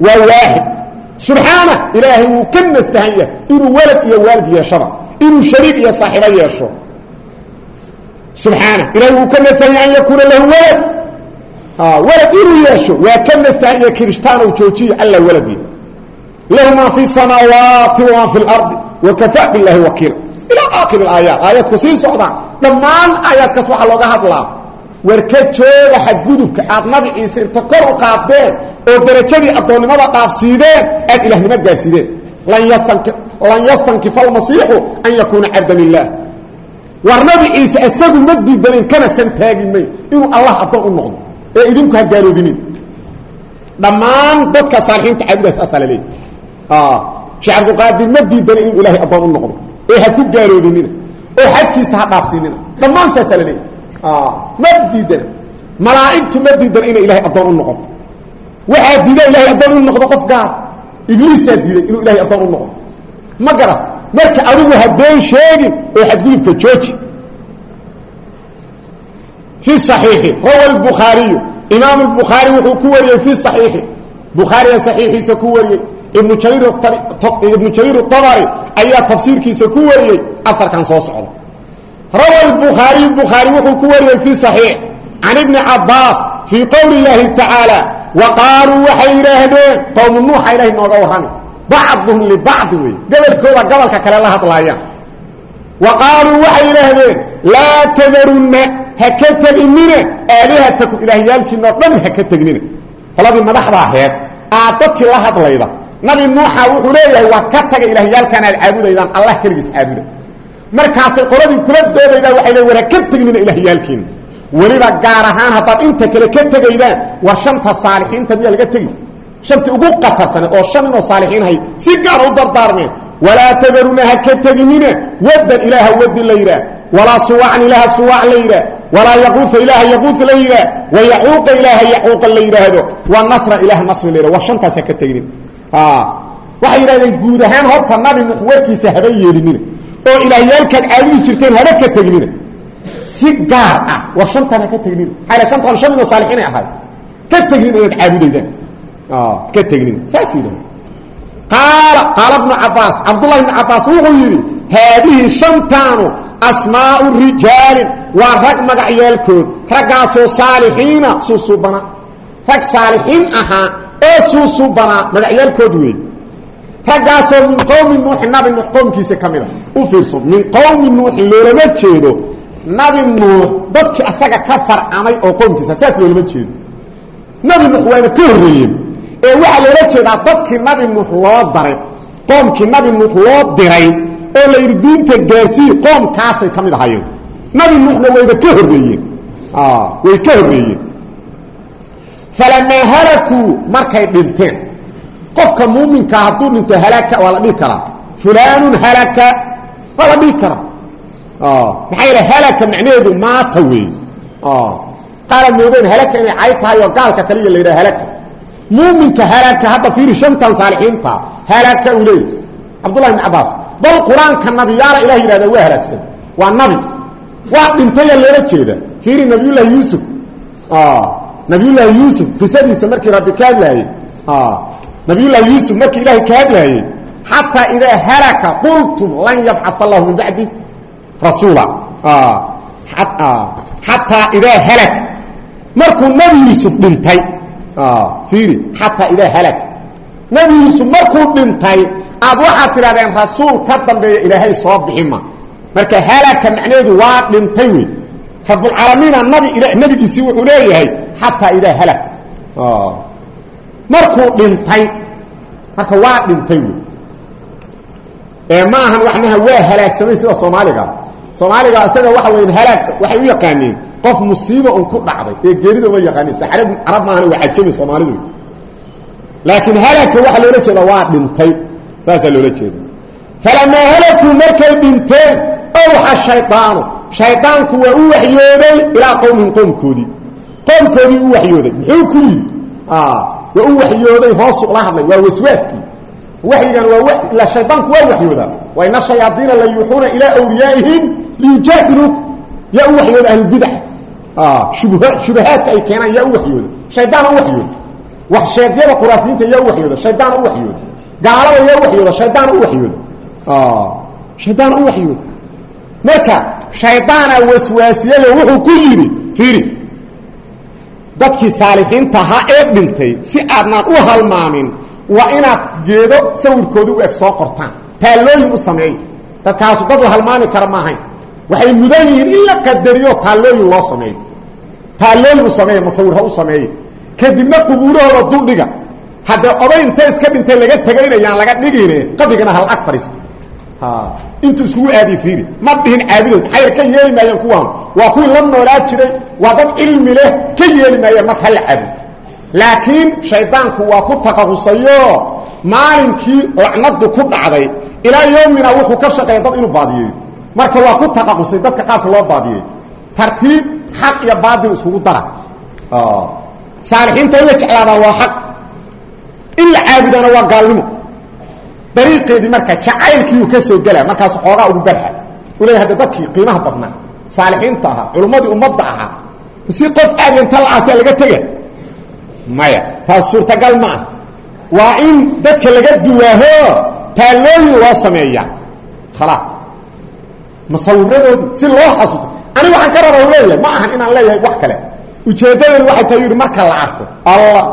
A: waa waaxid subxaana ilaahay wuu ka nastahan yahay. Inuu walad iyo waalid yeeshaba inuu shariik iyo saaxiibo yeesho. Subxaana ilahay wuu ka nastahan yahay an yakuuna lahu walad. Walad inuu yeesho waa ka nastahan yahay kirishtaanow joojiya alla waladii lahu maa fi samaawaati wamaa fi lardi wakafaa billahi wakiila ilaa aakhir aayaat aayaadku sii socdaan dhammaan aayaadkaas waxaa looga hadlaa. War jooga xadgudubka aad nabi ciise inta kor u qaadeen oo darajadii addoonnimada dhaafsiideen aad ilahnimo gaarsiideen. Lan yastankifa almasiixu an yakuuna cabda lilah war nabi ciise isagu ma diidanin kana san taagi inuu allah addoon u noqdo ee idinku ha gaaloobinin. Dhammaan dadka saalixiinta caabudaas asaa la leeyahy sheekh cabdulqaadir ma diidanin inuu ilaahay addoon u noqdo ee ha ku gaaloobinina oo xadkiisa ha dhaafsiinina. Dhammaan saasaa la leeyahy ma diidana malaa'igtu ma diidana inay ilahay addoon u noqoto. Diida ilahay addoon noqdo qof gaar. Ibliisaa diiday inuu ilahay addoon noqdo. Ma garat marka adigu habeen sheegin oo xadgudubka jooji. Fi صaxiixi rawa lbukhaariyu imaam lbukhaari wuxuu ku wariyey fi صaxiixi bukhaariga saxiixiisa ku wariyey ibnu jariir ibnu jariir الطabari ayaa tafsiirkiisa ku wariyey afarkan soo socda rawa الbukhaariyu bukhaari wuxuu ku wariyey fi صaxiix can ibni cabaas fii qowli اllaahi tacaalى wa qaaluu waxay yidhaahdeen qowmu nuuxa ilahay nooga warrami bacduhum libacdi wey gobolkooda gobolka kale la hadlaayaan wa qaaluu waxay yidhaahdeen laa tadarunna ha ka teginina aalihatakum ilaahyaalkiinoo dhan ha ka tegnina qoladii madaxda aheed aad dadkii la hadlayda nabi nuuxa wuxuu leeyahay waa ka taga ilaahyaalkan aad caabudaydaan allah keligiis caabuda. Markaasay qoladii kula doodaydaa waxay le war ka tegnina ilaahyaalkiina weliba gaar ahaan haddaad inta kale ka tegaydaan war shanta saalixiinta miyaa laga tegi? Shantii ugu qatarsaneed oo shan inoo saalixiinhay si gaar u dardaarmeen. Walaa tadaruna ha ka teginina waddan ilaaha wadi la yidhaah. Walaa suwacan ilaaha suwac la yidhaah. Walaa yaquufa ilaaha yaquuf la yidhaah. Wa yacuuqa ilaaha yacuuqa la wa nasra ilaha nasri la war shantaas ha ka teginin waxay yidhahdeen guud ahaan horta nabi nuux haba yeelinina oo ilaahyaalkaad caabudi jirteen haba ka tegnina si gaar ah war ka tegnina maxaa shantaan shan inoo saalixiinay ahay ka tegnin inaad caabudaydaan. Ka tegnin saas yidhaha qaala qaala bnu cabaas cabdullahi bnu wuxuu yidhi haadihi shantaanu asmaau rijaalin waa rag magacyaalkood raggaasoo saalixiina suusuubanaa rag saalixiin ahaa ee suusuubanaa magacyaalkood weey raggaasoo min qowmi nuuxin nabi nuux qowmkiisa ka mid a. U fiirso min qowmi nuuxin loolama jeedo. Nabi nuux dadkii asaga ka farcamay oo qoomkiisa saas loolama jeedo. Nabi nuux waana ka horreeyeen ee waxaa loola jeedaa dadkii nabi nuux loo daray qoomkii nabi nuux loo diray oo la yidhi diinta gaarsiiyi qoomkaasay ka mid ahayeen nabi nuuxna wayba ka horreeyeen. Way ka horreeyeen falamaa halakuu markay dhinteen qofka muuminka hadduu dhinto halaka waa la dhihi karaa fulaanun halaka waa la dhihi karaa maxaa yidha halaka macnaheedu maata weey qaala moodeen halaka inay cay tahay oo gaalka kaliya la yidhaha halaka muuminka halaka hadda fiiri shantan saalixiinta halaka uu leeyahy cabdullahi ibn cabaas bal qur'aanka nabiyaala ilah yidhahda waa halaagsan waa nabi waa dhintaya loola jeeda fiiri nabiyullaahi yuusuf qisadiisa markii rabbi ka hadlaayey nabiyullaahi yuusuf markii ilaahay ka hadlaayey xataa idaa halaka qultum lan yabcaa allahu min bacdi rasuula. Xataa idaa halak. Markuu nabi yuusuf dhintay. Fiiri xataa idaa halak. Nabi yuusuf markuu dhintay aad waxaad tidhahdeen rasuul ka dambeeya ilaahay soo bixima marka halaka macnaheedu waa dhintay wey rabulcaalamiina nabi nebigiisii wuxuu leeyahay xataa idaa halak. Markuu dhintay marka waa dhintay wey. Ee ma ahan waxnaha waa halaagsamay sida soomaaliga. Soomaaliga isaga waxa weya halaag waxay u yaqaaneen qof musiiba un ku dhacday. Ee geerida uma yaqaaneen saxrab carab maahan waa cajami soomaalidu laakiin halagka waxaa loola jeeda waa dhintay. Saasaa loola jeeda falamaa halakuu markay dhinteen owxa shaydaanu shaydaanku waa u waxyooday ilaa qowmihim qoomkoodii qoomkoodii u waxyooday muxuu ku yidhi waa u waxyooday hoosu la hadlay waa waswaaskii waxyigan waa shaydaanku waa waxyoodaa wa ina shayaadiina la yuuxuuna ilaa wliyaa'ihim liyujaadiluuku yaa u waxyooda ahlulbidac shubahaadka ay keenaan yaa u waxyooda shaydaana u waxyooda wax sheegyada khuraafiyiinta yaa u waxyooda shaydaana u waxyooda gaalada yaa u waxyooda shaydaana u waxyooda shaydaana u waxyooda marka shaydaana waswaasiyayo wuxuu ku yidhi fiiri dadkii saalixiinta ahaa ee dhintay si aadnaan u halmaamin waa inaad geedo sawirkooda u eg soo qortaan taallooyin u sameey dadkaasu dad la halmaami kara maahayn waxay mudan yihiin in la qadariyo taallooyin loo sameeyo taallooyin u sameeya masawirha u sameeye kadibna qubuurahooda duldhiga haddee oday inta iska dhintay laga tegaynayaan laga dhigine qabrigana hal ag intuu iskugu aadiy fiiri ma dhihin caabidood maxay ka yeeli maayeen kuwaan waa kuwii la noolaa jiray waa dad cilmi leh ka yeeli maayeen marka hala caabud laakiin shaydaanku waa ku taqahusayo maalinkii lacnadu ku dhacday ilaa yomina wuxuu ka shaqeeya dad inuu baadiyeeyo marka waa ku taqahusay dadka qaabka loo baadiyeeyo tartiib xaq iyo baadil iskugu dara. Saalixiinta in la jeclaadaa waa xaq. In la caabudana waa gaalnimo dariiqeedii marka jacaylkiiuu ka soo gelaa markaas xoogaa ugu barxa u leeya dadkii qiimaha badnaa. Saalixiinta ahaa culummadii ummadda ahaa. Si qof aadinta la-aasa laga tega maya taas suurtagal ma waa in dadka laga duwaaho taallooyin loo sameeyaa khalaas. Musawiradoodii si loo xasuuto aniga waxaan ka raba leeyahay ma ahan inaan leeyahay wax kale. Ujeedadeedu waxay tahay marka la arko. Allah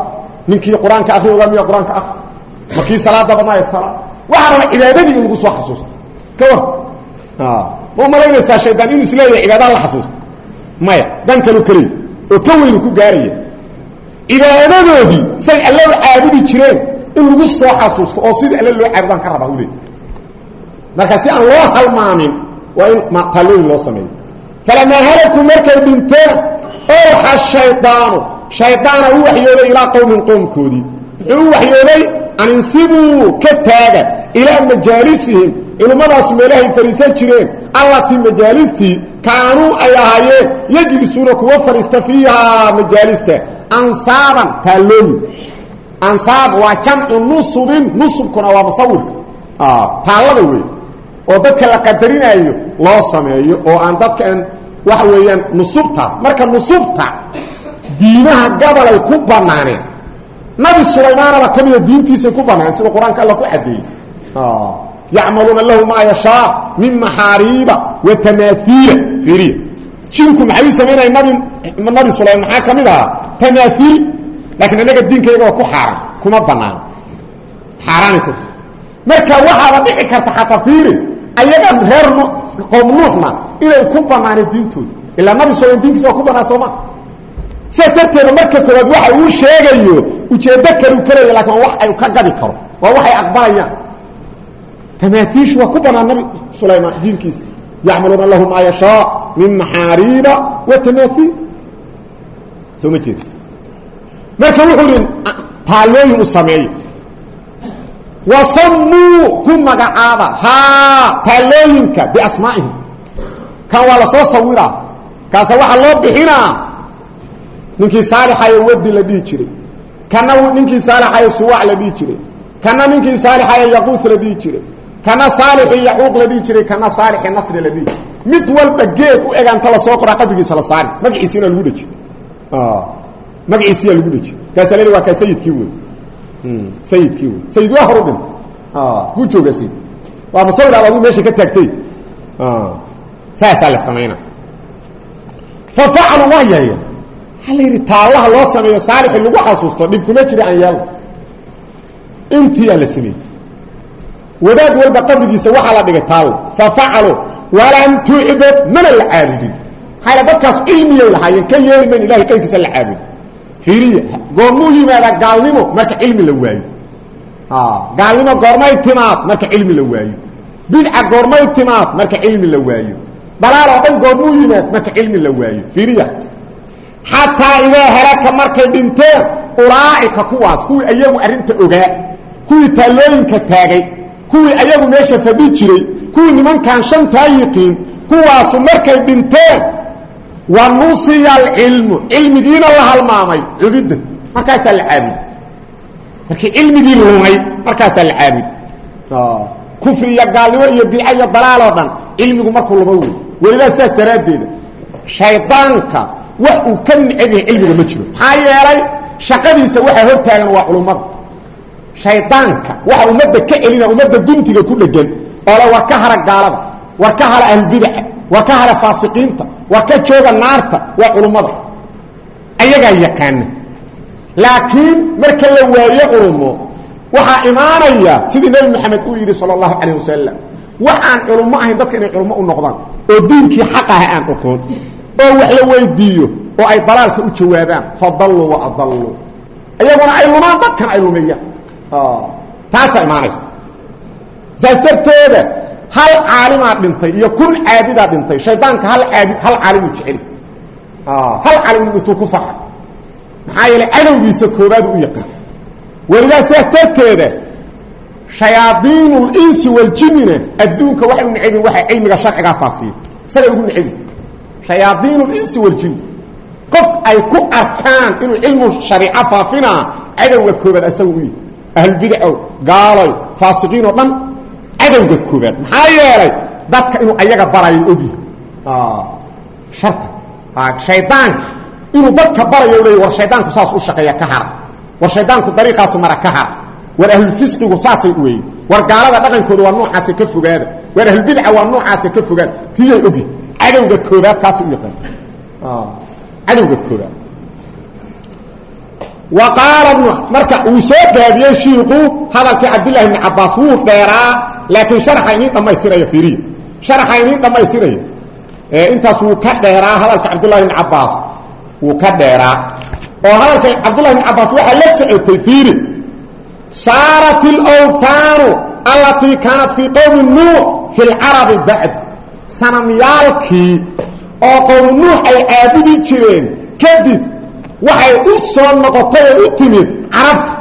A: ninkii qur'aanka akri ogaa miya qur'aanka akri ee salaad waxaa raba cibaadadii in lagu soo xasuusto. Ka war ma umalaynaysaa shaydaan inuu is leeyahay cibaadaha la xasuusto. Maya dan kalu keliya oo ka weynu ku gaaraya cibaadadoodii say alle u caabudi jireen in lagu soo xasuusto oo sidii alle loo caabudaan ka rabaa uleey marka si aan loo halmaamin waa in taallooyin loo sameeyo. Falamaa halakuu markay dhinteen owxa shaydaanu u u an insibuu ka taaga ilaa majaalisihim. Culummadaas meelahay fadhiisan jireen. Allatii majaalistii kaanuu ay ahaayeen. Yajlisuuna kuwa fadhiista fiihaa majaalista ansaaban taallooyin ansaab waa jamcu nusubin. Nusubkuna waa musawirka. Taallada wey oo dadka la qadarinayo loo sameeyo oo aan dadkaan waxa weeyaan nusubtaas. Marka nusubta diimaha gabalay ku banaaneen nabi sulaymaanaba ka mida diintiisay ku banaaneen sida qur'aanka alla ku cadeeyey yacmaluuna lahu maa yashaa min maxaariiba wa tamaahiila fiiriya. Jinku maxay u samaynaya nabi nabi sulaymaan? Maxaa ka mid ahaa? Tamaahiil laakiin innaga diinkayga waa ku xaaran kuma banaano xaaraanay ku. Marka waxaaba dhici karta xataa fiiri ayaga reer qoom nuuxna inay ku banaanay diintooda ilaa nabi sal diinkiisa waa ku banaan sooma sidaas darteeda marka koowaad waxa uu sheegayo ujeeddo kalu karaya laakiin wax ay ka gabi karo waa waxay aqbalayaan. Tamaaiishu waa ku banaan nabi sulaymaan diinkiisa yacmaluuna lahu maa min maxaariiba wa tamaaiil soo ma marka wuxuu ihi taallooyin u sameeyo wasamuu ku magacaaba. Haa taallooyinka biasmaa'ihim. Kan waa soo sawiraa. Kaasa waxaa loo bixinaa. Ninkii saalixayo wadi la dhihi jiray kana ninkii saalixayo suwac la dhihi jiray. Kana ninkii saalixayo yaquus la dhihi jiray. Kana saalixi yacuuq la dhihi jiray. Kana saalixi nasri la dhihi jiray. Mid walba geed u egaanta la soo qoraa qabrigiisa la saari magaciisiina lagu dheji magaciisiyaa lagu dheji kaasa la waa kaa sayidkii wey sayidkii wey sayid waa horu dhin kuu jooga sayid waa masawir aad aduu meesha ka taagtay. Saasaa la samayna fa facalu waa yeeya waxaa la yidhi taallaha loo sameeyo saalixi lagu xasuusto dhib kuma jira aan yeelno intiyaa la sameeyey. Wadaad walba qabrigiisa waxaa la dhigay taallo fa facalu walam tucbad mana la caabudin maxaa dadkaas cilmiyay lahaayeen ka yeeli mayn ilahay qayrkiisa la caabud fiiriya goormuu yimaada gaalnimo marka cilmi la waayo. Gaalnimo goormay timaad marka cilmi la waayo. Bidca goormay timaad marka cilmi la waayo. Dalaal oo dhan goormuu yimaad marka cilmi la waayo. Fiiriya xataa idaa halaka markay dhinteen ulaa'ika kuwaas kuwii ayagu arrinta ogaa kuwii taallooyinka taagay kuwii ayagu meesha fadhi jiray kuwii nimankan shantaa yiqiin kuwaasu markay dhinteen wa nusiya alcilmu cilmigiina la halmaamay. Cubidda markaasaa la caabud. Markii cilmigii lumay markaasaa la caabud. Kufri iyo gaalnimo iyo bidca iyo dalaaloo dhan cilmigu markuu luma wey weliba sidaas daraaddeeda shaydaanka wax uu ka necab yahay cilmiga ma jiro. Maxaa yeelay shaqadiisa waxaa hortaagan waa culummada. Shaydaanka waxa ummadda ka celina ummadda guntiga ku dhegan oo le war ka hara gaalada war ka hara ahlbidaca war ka hara faasiqiinta war ka jooga naarta waa culummada. Ayagaa yaqaana. Laakiin marka la waayo culumo waxaa imaanaya sidii nebi maxamed uu yidhi sal allahu calayh wasalam wax aan culummo ahayn dadka inay culummo u noqdaan oo diinkii xaq ah aan oqoon oo wax la weydiiyo oo ay dalaalka u jawaabaan. Fadalluu wa adalluu iyaguna ay lumaan dadkan ay lumeeyaan taasaa imaanaysa saas darteeda hal caalimaa dhintay iyo kun caabidaa dhintay shaydaanka hal caabid hal caalimu jeceli hal caalimu intuu ku farxay maxaa yeelay cadowgiisa u yaqaan. Welidaa sidaas darteeda shayaadiinu linsi waljinina adduunka waxay u necebin waxay cilmiga sharcigaa faafiya. Isagay ugu necebin shayaadiinu linsi waljin qof ay ku arkaan inuu cilmu shariico faafinaa cadowga koobaad isaga u yihi ahlbidacow gaaloy faasiqiin oo dhan cadowga koobaad. Maxaa yeelay dadka inuu ayaga barayo ogyahay. Harta shaydaanka. Inuu dadka barayo leey war shaydaanku saas u shaqeeya ka hara war shaydaanku dariiqaasu mara ka hara war ahlulfisqigu saasay u weeye war gaalada dhaqankooda waa noocaasa ka fogaada. War ahlulbidca waa noocaasa ka fogaada. Tiyay ogyahay cadowga koobaad kaas u yaqaan. Cadowga koobaad wa qaala marka uu soo gaabiyey shiiku hadalkii cabdillahi bni cabaas wuu dheeraa laakiin sharaxa iniin dhammaystirayo fiiriya sharaxa iniin dhammaystirayo. Intaas wuu ka dheeraa hadalka cabdullahi bni cabaas wuu ka dheeraa. Oo hadalka cabdullahi bni cabaas waxaa la socotay fiiri. Saarat alawhaanu allatii kaanat fii qowmi nuux fi lcarabi bacd sanamyaalkii oo qowmi nuux ay caabudi jireen kadib waxay u soo noqotay oo u timid carabta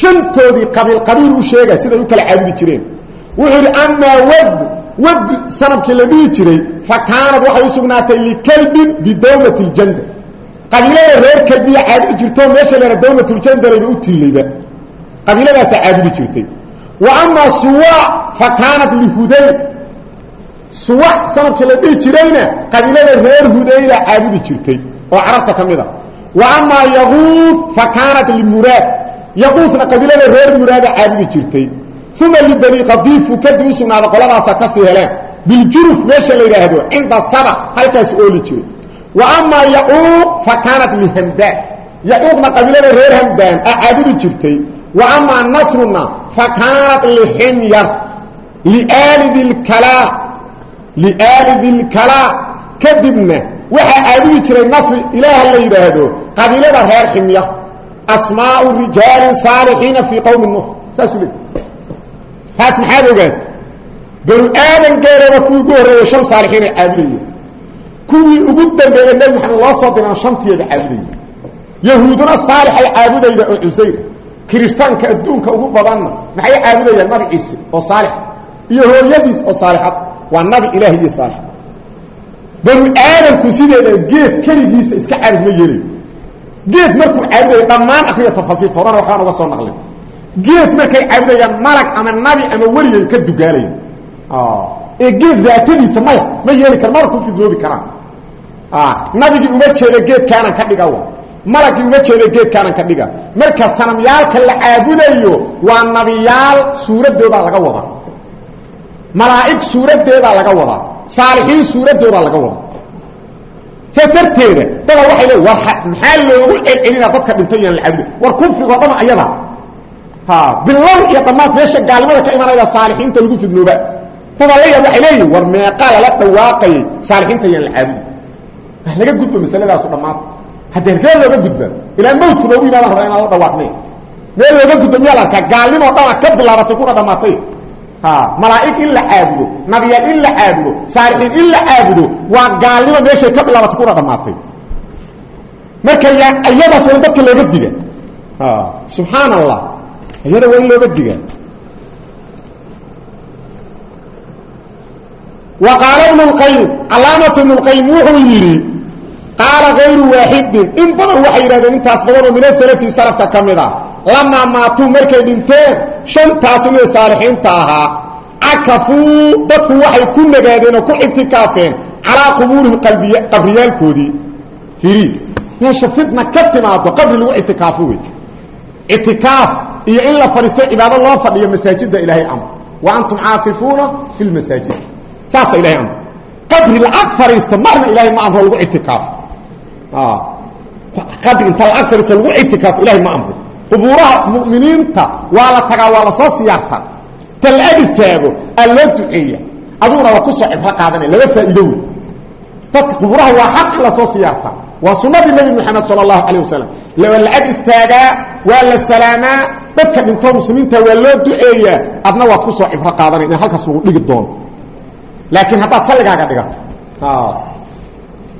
A: shantoodii qabiil qabiil u sheega siday u kala caabudi jireen. Wuxuu yidhi amaa wadu wadu sanabkii la dhihi jiray fa kaanad waxay u sugnaatay likalbin bidawmati ljanda qabiilada reer kalbiya caabudi jirtoo meesha lena dawmatuljandarayba u tiilayba. Qabiiladaasaa caabudi jirtay. Wa amaa suwa fa kaanat lihudayl suwa sanabkii la dhihi jirayna qabiilada reer hudayla caabudi jirtay oo carabta ka mid a wa amaa yaquud fa kaanat limuraad yaquudna qabiilada reer muraada caabudi jirtay. Uma libani qadiifu kadib u sugnaada qoladaasa ka sii heleen. Biljuruf meesha la yidhaahdo cinda saba halkaas ooli jiray. Wa amaa yacuuq fa kaanat lihamdaan. Yacuuqna qabiilada reer hamdaan a caabudi jirtay. Wa amaa nasruna fa kaanat liximyar liaalidi lkalaa kadibna waxaa caabudi jiray nasri ilaaha la yidhaahdo qabiilada reer ximya asmaau rijaalin saalixiina fii qowmi nuux saasuu leey taas maxaad ogaata banu aadan geeraba kuwii ugu horreeya shan saalixiin ay caabudayeen kuwii ugu dambeeya nebi maxamed loo soo diraan shantiiba caabudaya yahuuduna saalixay caabudayda oo cusayra kirishtaanka adduunka ugu badanna maxay caabudayaan nabi ciise oo saalix hooyadiis oo saalixad waa nabi ilaah iyo saalix. Banu aadamku sideeda geed keligiisa iska caabud ma yeelayo geed markuu caabudayo dhammaan akriya tafasiirta horana waxbaan uga soo naqlin. Geed markay caabudayaan malag ama nabi ama weligay ka dugaalaya ee geed daatadiisa maya ma yeeli kar mana ku fidnoobi karaan nabigii uma jeeda geedkaanan ka dhiga malagii uma jeeda geedkaanan ka dhiga. Marka sanamyaalka la caabudayo waa nabiyaal suuraddoodaa laga wadaa malaa'ig suuradeedaa laga wadaa. Saalixiin suuraddoodaa laga wadaa. Saas darteeda dada waxay le war maxaa loogu celcelinaa dadka dhintay yaan la caabuday war kufrigoo dhama ayada bilow iyo dhammaad meesha gaalnimada ka imanayda saalixiinta lagu fidnooba dada la yaab waxay leeyihiin war meeqaa lala dhawaaqayay saalixiinta yaan la caabudi wax laga gudba masaladaasu dhammaanta haddii halkee looga gudba ilaa mawdku noogu yimaadaan rabaa inaan la dhawaaqnay. Meel looga gudba miyaa la arkaa gaalnimoo dhama ka bilaabatay kuna dhammaatay malaa'ig in la caabudo nabiyaal in la caabudo saalixiin in la caabudo waa gaalnimo meeshay ka bilaabatay kuna dhammaatay marka iyadaas waa in dadka looga diga. Subxaan allah iyada waa in looga diga. Wa qaala ibnu lqayim calaamatu ibnu lqayim wuxuu yidhi qaala kayru waaxidin. In badan waxay yidhahdeen intaas badanoo mina salafi salafka ka lamaa maatuu markay dhinteen shantaas inay saalixiinta ahaa. Cakafuu dadku waxay ku nagaadeen oo ku ictikaafeen calaa qubuurihim qabriyaalkoodii. Iriid meesha fitna ka timaado qabri lagu ictikaafo wey ictikaaf iyo in la fadhiisto cibaado loo fadhiyo masaajida ilaahay wa antum caakifuuna fi lmasaajid saasa ilahay amr. Qabri lacag fadhiisto marna ilahay ma amro lagu ictikaafo qabri inta lacag fadhiisto lagu ma amro qubuuraha muminiinta waa la tagaa waa la soo siyaartaa ta la ag istaago aa loo duceeya. Aduguna waa ku soo cibro qaadanaya laba faa'iido wey dadka qubuuraha waa xaq in la soo siyaartaa waa sunadii nebi moxamed sala allahu calayh wasalam waa la ag istaagaa waa la salaamaa. Dadka dhintoo muslimiinta waa loo duceeyaa adna waad ku soo cibro qaadanaya in halkaas lagu dhigi doono laakiin haddaad salligaaga dhigato.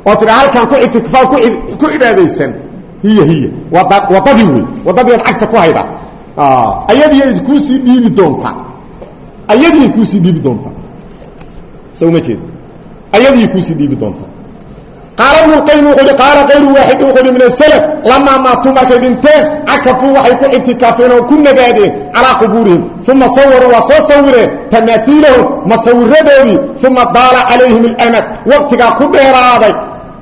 A: Oo tidha halkaan ku itikfaa ku cibaadaysan hiy hiy wadadii wey wadadiiad cagta ku hayda. Ayadii kuusii dhiibi doontaa ayadii kuusii dhiibi doontaa so ma jeed ayadii kuusii dhiibi doontaa qaala ibnu lqayim wuxuu hi qaala kayru waaxidin wuxuu hi min asalaf lamaa maatuu markay dhinteen cakafuu waxay ku ictikaafeen oo ku nagaadeen calaa qubuurihim. Uma sawaruu waa soo sawireen tamaaiilahum masawiradoodii uma daala calayhim اlamad waqtigaa ku dheeraaday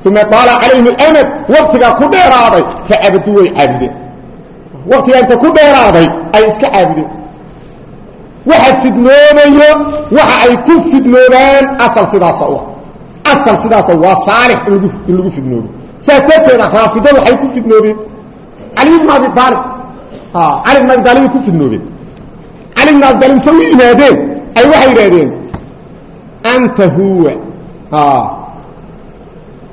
A: uma daala calayhim اlamad waqtigaa ku dheeraaday facabaduu way caabudeen waqtigaa inta ku dheeraaday ay iska caabudeen waxa fidnoobayo waxa ay ku fidnoobaan asal sidaasa u asal sidaasa waa saalix in lagu fidnoobo saas darteeda raafidada waxay ku fidnoobeen cali bn abi aalib cali bn abi aalibay ku fidnoobeen cali bn abi aalib inta u yimaadeen ay waxay yidhahdeen anta huwa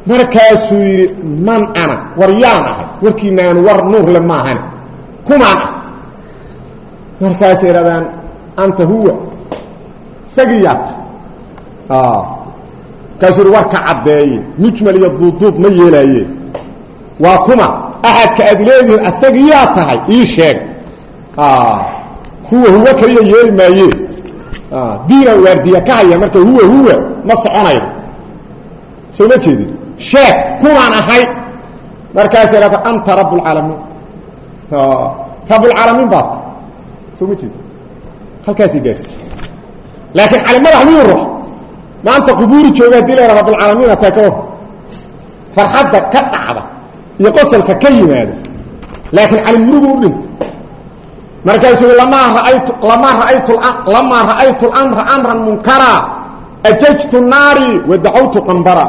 A: markaasuu yidhi man ana war yaan ahay warkiinaan war nuurle maahane kumaan ah markaasay yidhahdaan anta huwa isagii yaata markaasuu yidhi warka caddeeye mujmal iyo duuduub ma yeelaaye waa kuma axadka aad leedihiin asagiyaa tahay ii sheeg. Huwa huwa kaliya yeeli maaye. Diina waardiya ka haya marka huwa huwa ma soconayo soo ma jeedin sheeg kumaan ahay. Markaasay hahda anta rabb اlcaalamiin rabbulcaalamiin baat soo ma jeedin halkaasay gaarsi. Laakiin calimadax miyuu ruux? Maanta qubuuri jooga haddii la rabbulcaalamiin ataa ka war farxadda ka dhacda iyo qosolka ka yimaada. Laakiin calimurugu u dhinta markaasuu i lamaa raaytu lamaa raaytu lamaa ra'aytu اlamra amran munkara ajajtu naari wadacawtu qambara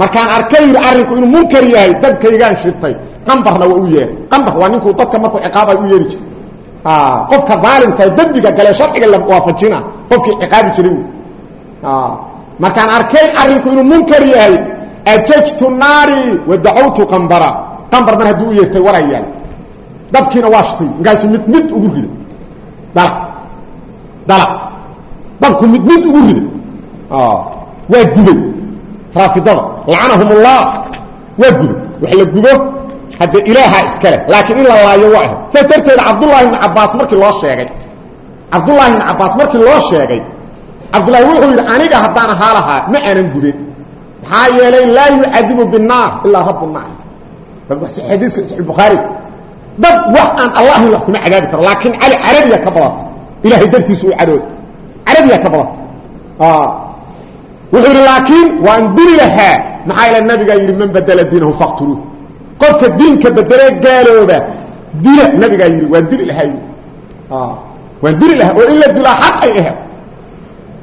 A: markaan arkay yidhi arrinku inuu munkar yahay dadkaygaan shitay qambarna waa u yeehay qambar waa ninkuu dadka markuu ciqaabay u yeeri jiray. Qofka daalimka dembiga gale sharciga la waafajina qofkii ciqaabi jiray markaan arkay arrinku inuu munkar yahay ajajtu naari wa dacawtu qambara. Qambar mar haddii u yeertay warayaan dabkiina waa shitay markaasuu mid mid ugu riday dalaq dalaq dabku mid mid ugu riday waa gubay raafidada lacanahum ullah waa gubay wax la gubo hadde ilaaha iska leh laakiin in la laayo waa ah saas darteeda cabdullaahi ibni cabaas markii loo sheegay cabdullaahi ibni cabaas markii loo sheegay cabdullahi wuxuu yidhi aniga haddaan ahaa lahaa ma aanan gubin maxaa yeelay laa yucadibu binnaar ilaa rabu naar xadiiska saxiixulbukhaari dad wax aan allah ahayn wax kuma cadaabi karo laakiin cali carabiya ka badata ilahay dartiisu u cadhooda carabiya ka badata wuxuu yidhi laakiin waan dili lahaa. Maxaa yeele nabigaa yidhi man badela diinahu faqtuluuh qofka diinka bedelee gaalooba dila nabigaa yidhi waan dili lahaa yii waan dili lahaa oo in la dilaa xaq ay ahayd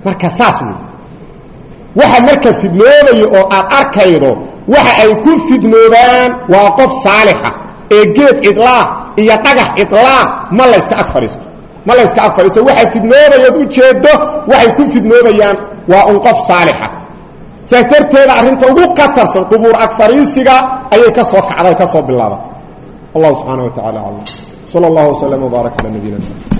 A: marka saas wey waxa marka fidnoobaya oo aad arkaydo waxa ay ku fidnoobaan waa qof saalixa ee geed cidlaa iyo dhagax cidlaa ma layska ag fadhiisto. Ma layska ag fadhiisto. Waxay fidnoobayaad ujeeddo waxay ku fidnoobayaan waa un qof saalixa. Saas darteeda arrinta ugu qatarsan qubuur ag fadhiisiga ayay ka soo kacday ka soo bilaabatay allahu subxaana wa tacala aclam sala allahu waslama wbaarak cala nabiyina